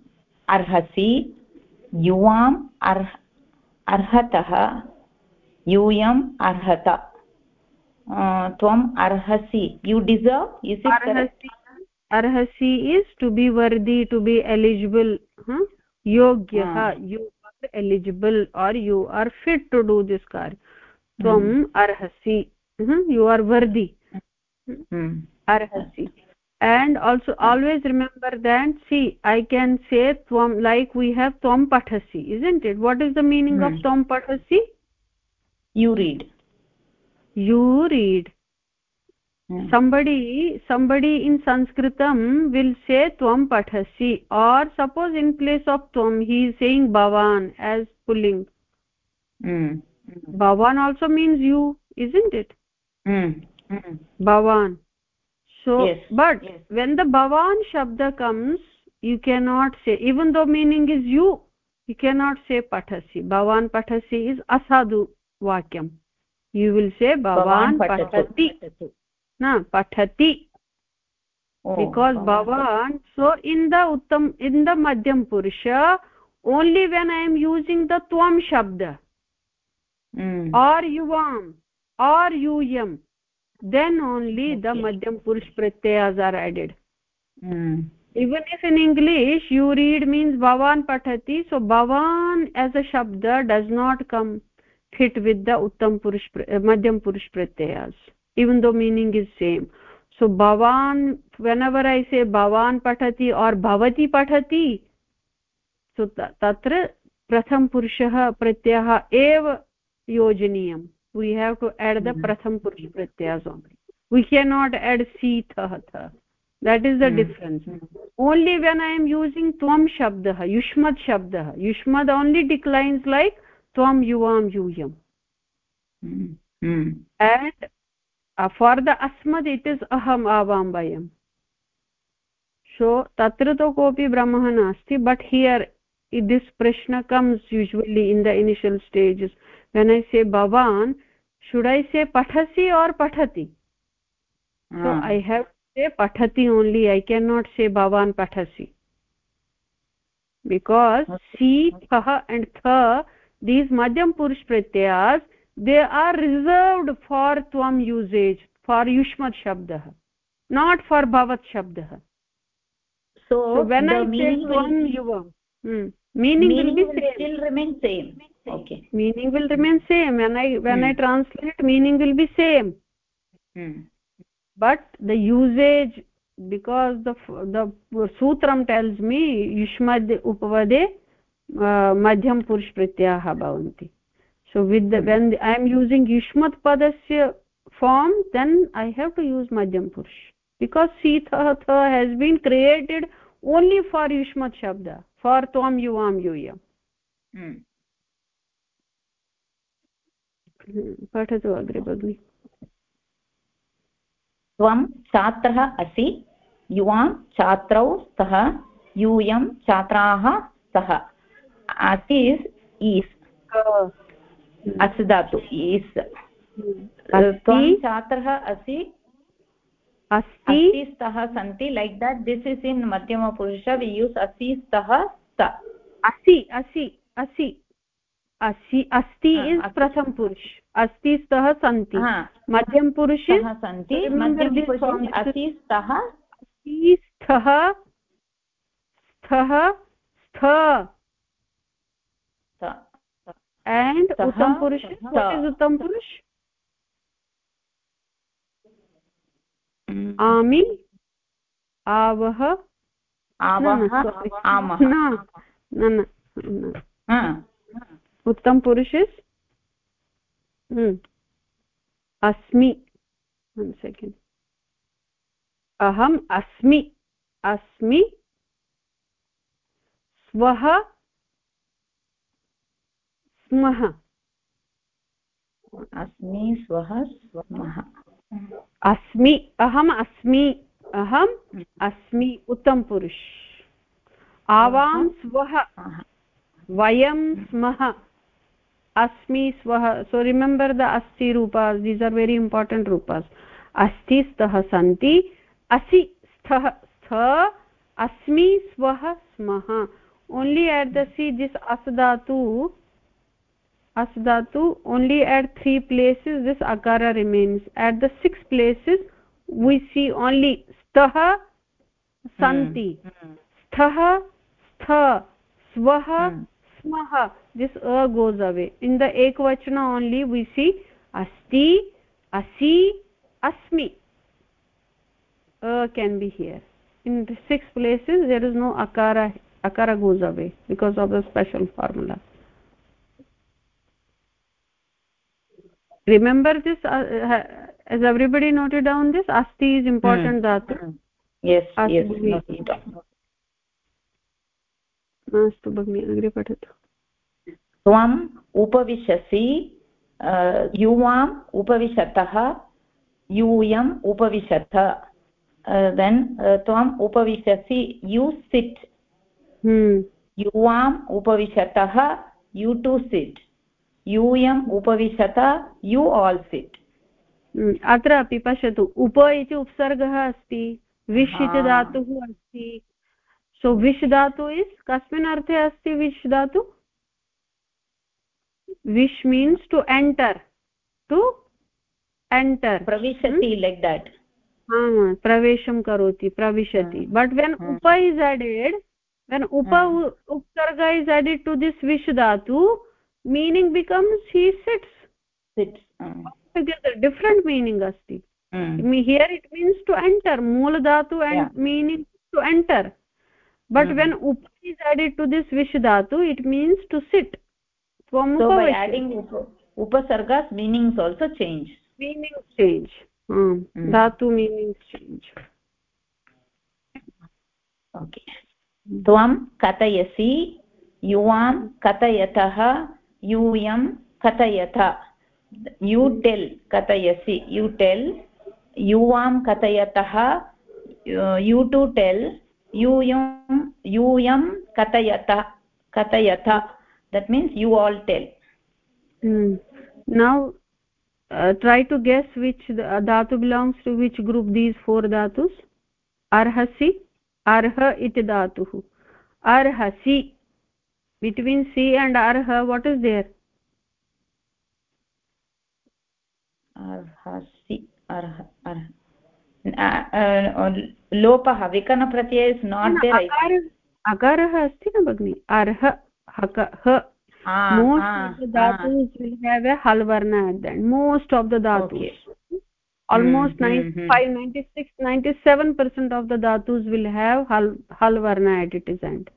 अर्हसि युवाम् अर्ह, अर्हतः यूयम् अर्हत। त्वम् अर्हसि you deserve is अर्हसि अर्हसि is to be worthy to be eligible योग्यः you are eligible are you are fit to do this car त्वम् अर्हसि you are worthy arhasi and also always remember that see i can say tvam like we have tvam pathasi isn't it what is the meaning hmm. of tvam pathasi you read You read hmm. somebody somebody in sanskritam will say tvam pathasi or suppose in place of tvam he is saying bhavan as pulling hmm. bhavan also means you isn't it hmm. Hmm. bhavan so yes. but yes. when the bhavan shabda comes you cannot say even though meaning is you you cannot say pathasi bhavan pathasi is asadu vakyam you will say bhavan, bhavan pathati na pathati oh, because bhavan so in the uttam in the madhyam purusha only when i am using the tvam shabda mm. or yuvam or yuyam then only okay. the madhyam purush pratyayas are added mm. even if in english you read means bhavan pathati so bhavan as a shabda does not come fit with the uttam purush madhyam purush pratyayas even though meaning is same so bhavan whenever i say bhavan pathati or bhavati pathati so tatra pratham purushah pratyah ev yojaniyam we have to add the mm -hmm. pratham purush pratyas only we cannot add sithah tha that is the mm -hmm. difference mm -hmm. only when i am using tvam shabdah yushmad shabdah yushmad only declines like त्वं युवां यूयम् and for the अस्मद् it is अहम् आवां वयं so तत्र तु कोऽपि ब्रह्मः नास्ति बट् हियर् दिस् प्रश्न comes usually in the initial stages when I say भवान् शुड् ऐ से पठसि और् पठति ऐ हेव् से पठति ओन्ली ऐ केन् नाट् से भवान् पठसि बिकास् सी थ एण्ड् थ these madhyam purush pratyas they are reserved for tvam usage for yushmat shabdah not for bhavat shabdah. So, so when i say tvam yuvam hmm, meaning, meaning will, will still remain same. Okay. Meaning will remain same. When i when hmm. i translate meaning will be same. Hmm. but the usage because the the sutram tells me yushmad upavade मध्यम मध्यमपुरुषप्रत्ययाः भवन्ति. So with when I am using युष्मत्पदस्य form then I have to use मध्यमपुरुष because सीथ थ has been created only for युष्मत् शब्द for त्वां युवां यूयम् पठतु अग्रे भगिनि त्वं छात्रः असि युवां छात्रौ स्तः यूयं छात्राः सः असिस् ईस् अस् धातु ईस् छात्रः असि अस्ति स्तः सन्ति like that this is in मध्यमपुरुष we use असि स्तः स्त असि असि असि असि अस्ति इस् प्रथम पुरुष अस्ति स्तः सन्ति मध्यम पुरुष सन्ति अस्ति स्तः अस्ति स्थः स्थः स्थ and uttam purush what is uttam purush आमि? आवह? न न उत्तम पुरुष अस्मि। सेकेण्ड् अहम् अस्मि। अस्मि। स्वः स्मः अस्मि स्वः स्मः अस्मि अहम् अस्मि अहम् अस्मि उत्तम पुरुष आवां स्वः वयं स्मः अस्मि स्वः सो रिमेम्बर् द अस्ति रूपास् दीस् आर् वेरि इम्पार्टेण्ट् रूपास् अस्ति स्तः सन्ति असि स्थः स्थ अस्मि स्वः स्मः only at the see this अस् धातु as dhatu only at three places this akara remains at the six places we see only stah santi sthah stha swah smah this a goes away in the ekvachana only we see asti asi asmi a can be here in the six places there is no akara akara goes away because of the special formula remember this uh, has everybody noted down this asti is important hmm. dhatu hmm. yes asti. yes अस्तु भगिनि अग्रे पठतु त्वम् उपविशसि युवाम् उपविशतः यूयम् उपविशत then त्वम् उपविशसि you sit युवाम् उपविशतः यु टु सिट् यूयम् उपविशत यु आल् सिट् अत्र अपि पश्यतु उप इति उपसर्गः अस्ति विश् इति धातुः अस्ति। सो विश् धातु इस् कस्मिन् अर्थे अस्ति विश् धातु? विश् means to enter to enter प्रविशति लैक् देट् प्रवेशं करोति प्रविशति। बट् वेन् उप इस् एडेड् वेन् उप उपसर्ग इस् एडेड् टु दिस् विश् धातु meaning becomes he sits sits uh. together different meaning asti mm. here it means to enter mool dhatu and yeah. meaning to enter but mm. when up is added to this vish dhatu it means to sit so by adding up, upasargas meanings also change meanings change mm. dhatu meanings change okay त्वं कथयसि युवां कथयतः यूयं कथयत you tell कथयसि you tell युवां कथयतः you to tell यूयं यूयं कथयत कथयत all tell hmm. now uh, try to guess which uh, dhatu belongs to which group these four dhatus arhasi arha iti dhatuh arhasi between c and r h what is there? R h c r r. लोपः विकन is not there अकारः अस्ति न भगिनि अर्ह of the will have हल् वर्ण at it is and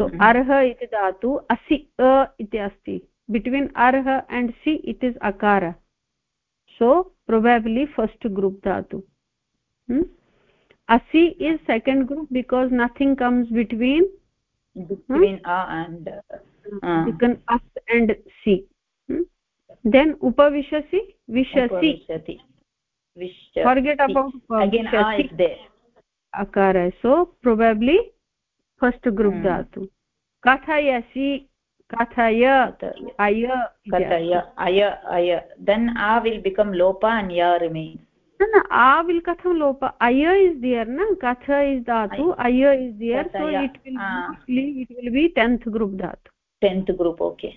so अर्ह इति धातु असि अ इति अस्ति। बिट्वीन् अर्ह एण्ड् सि इट् इस् अकार सो प्रोबेब्लि फस्ट् ग्रुप् धातु। असि is second group because nothing comes between अस् एण्ड् सि देन् उपविशसि विशसि फार्गेट् अबौट् अकार सो प्रोबेब्लि फस्ट् ग्रुप् धातु कथयसि कथय अय कथय अय अय। देन् आ विल् बिकम् लोप अण्ड् य रिमेन्स् न आ विल् कथं लोप? अय इस् दियर् न? कथ इस् धातु अय। Is there so it will it will be tenth group धातु। टेन्त् ग्रुप् ओके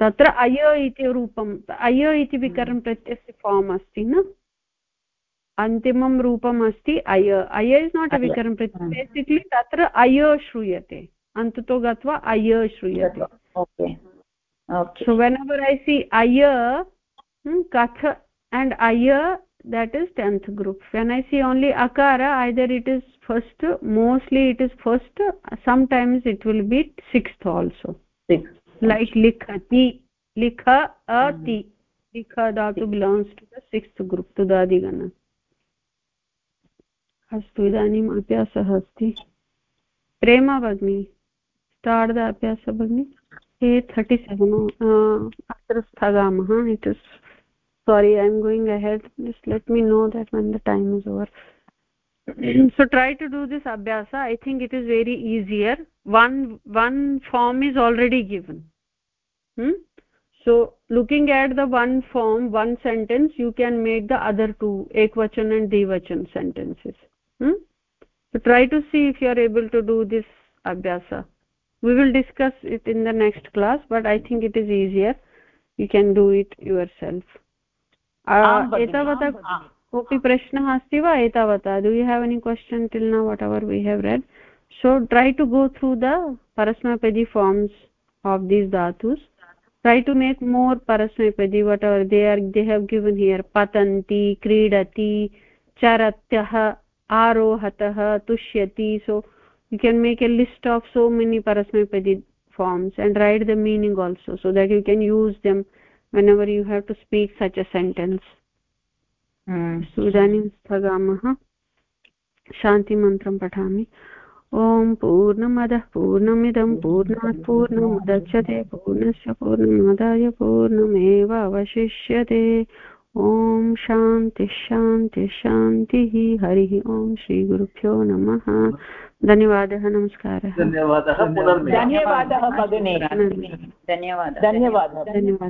तत्र अय इति रूपम् अय इति विकरणं प्रत्ययस्य फार्म् अस्ति न? अन्तिमं रूपम् अस्ति अय अय. इस् नाट् अ विकरण बेसिक्लि तत्र अय श्रूयते। अन्ततो गत्वा अय श्रूयते। सो वेन् एवर् ऐ सी अय कथ एण्ड् अय that is tenth group when I see only अकार either it is first mostly it is first sometimes it will be sixth also like लिखति लिख अति लिख धातु belongs to the sixth group तु दादिगणः अस्तु, इदानीम् अभ्यासः अस्ति। प्रेम भगिनि स्टार्ड् द अभ्यास भगिनि। ए थर्टि सेवेन् अत्र स्थगामः, it is, sorry, I am going ahead. Just let me know that when the time is over. So try to do this अभ्यास। I think it is very easier one one form is already given. so looking at the one form one sentence you can make the other two ekvachan and divachan sentences hmm? so try to see if you are able to do this abhyasa we will discuss it in the next class but i think it is easier you can do it yourself एतावता कोऽपि प्रश्नः अस्ति वा एतावता do you have any question till न whatever we have read so try to go through the parasmapadi forms of these dhatus try to make more parasmapadi whatever they are they have given here patanti kridati charatyah आरोहतः तुष्यति। So you can make a list of so many परस्मैपदी forms and write the meaning also so that you can use them whenever you have to speak such a sentence इदानीं स्थगामः। शान्तिमन्त्रं पठामि। ॐ पूर्णमदः पूर्णमिदं पूर्णात् पूर्णमुदक्षते पूर्णस्य पूर्णमादाय पूर्णमेव अवशिष्यते ॐ शान्तिः शान्तिः शान्तिः। हरिः ॐ श्रीगुरुभ्यो नमः। धन्यवादः नमस्कारः। धन्यवादः धन्यवादः भगिनी धन्यवादः। धन्यवादः। धन्यवादः।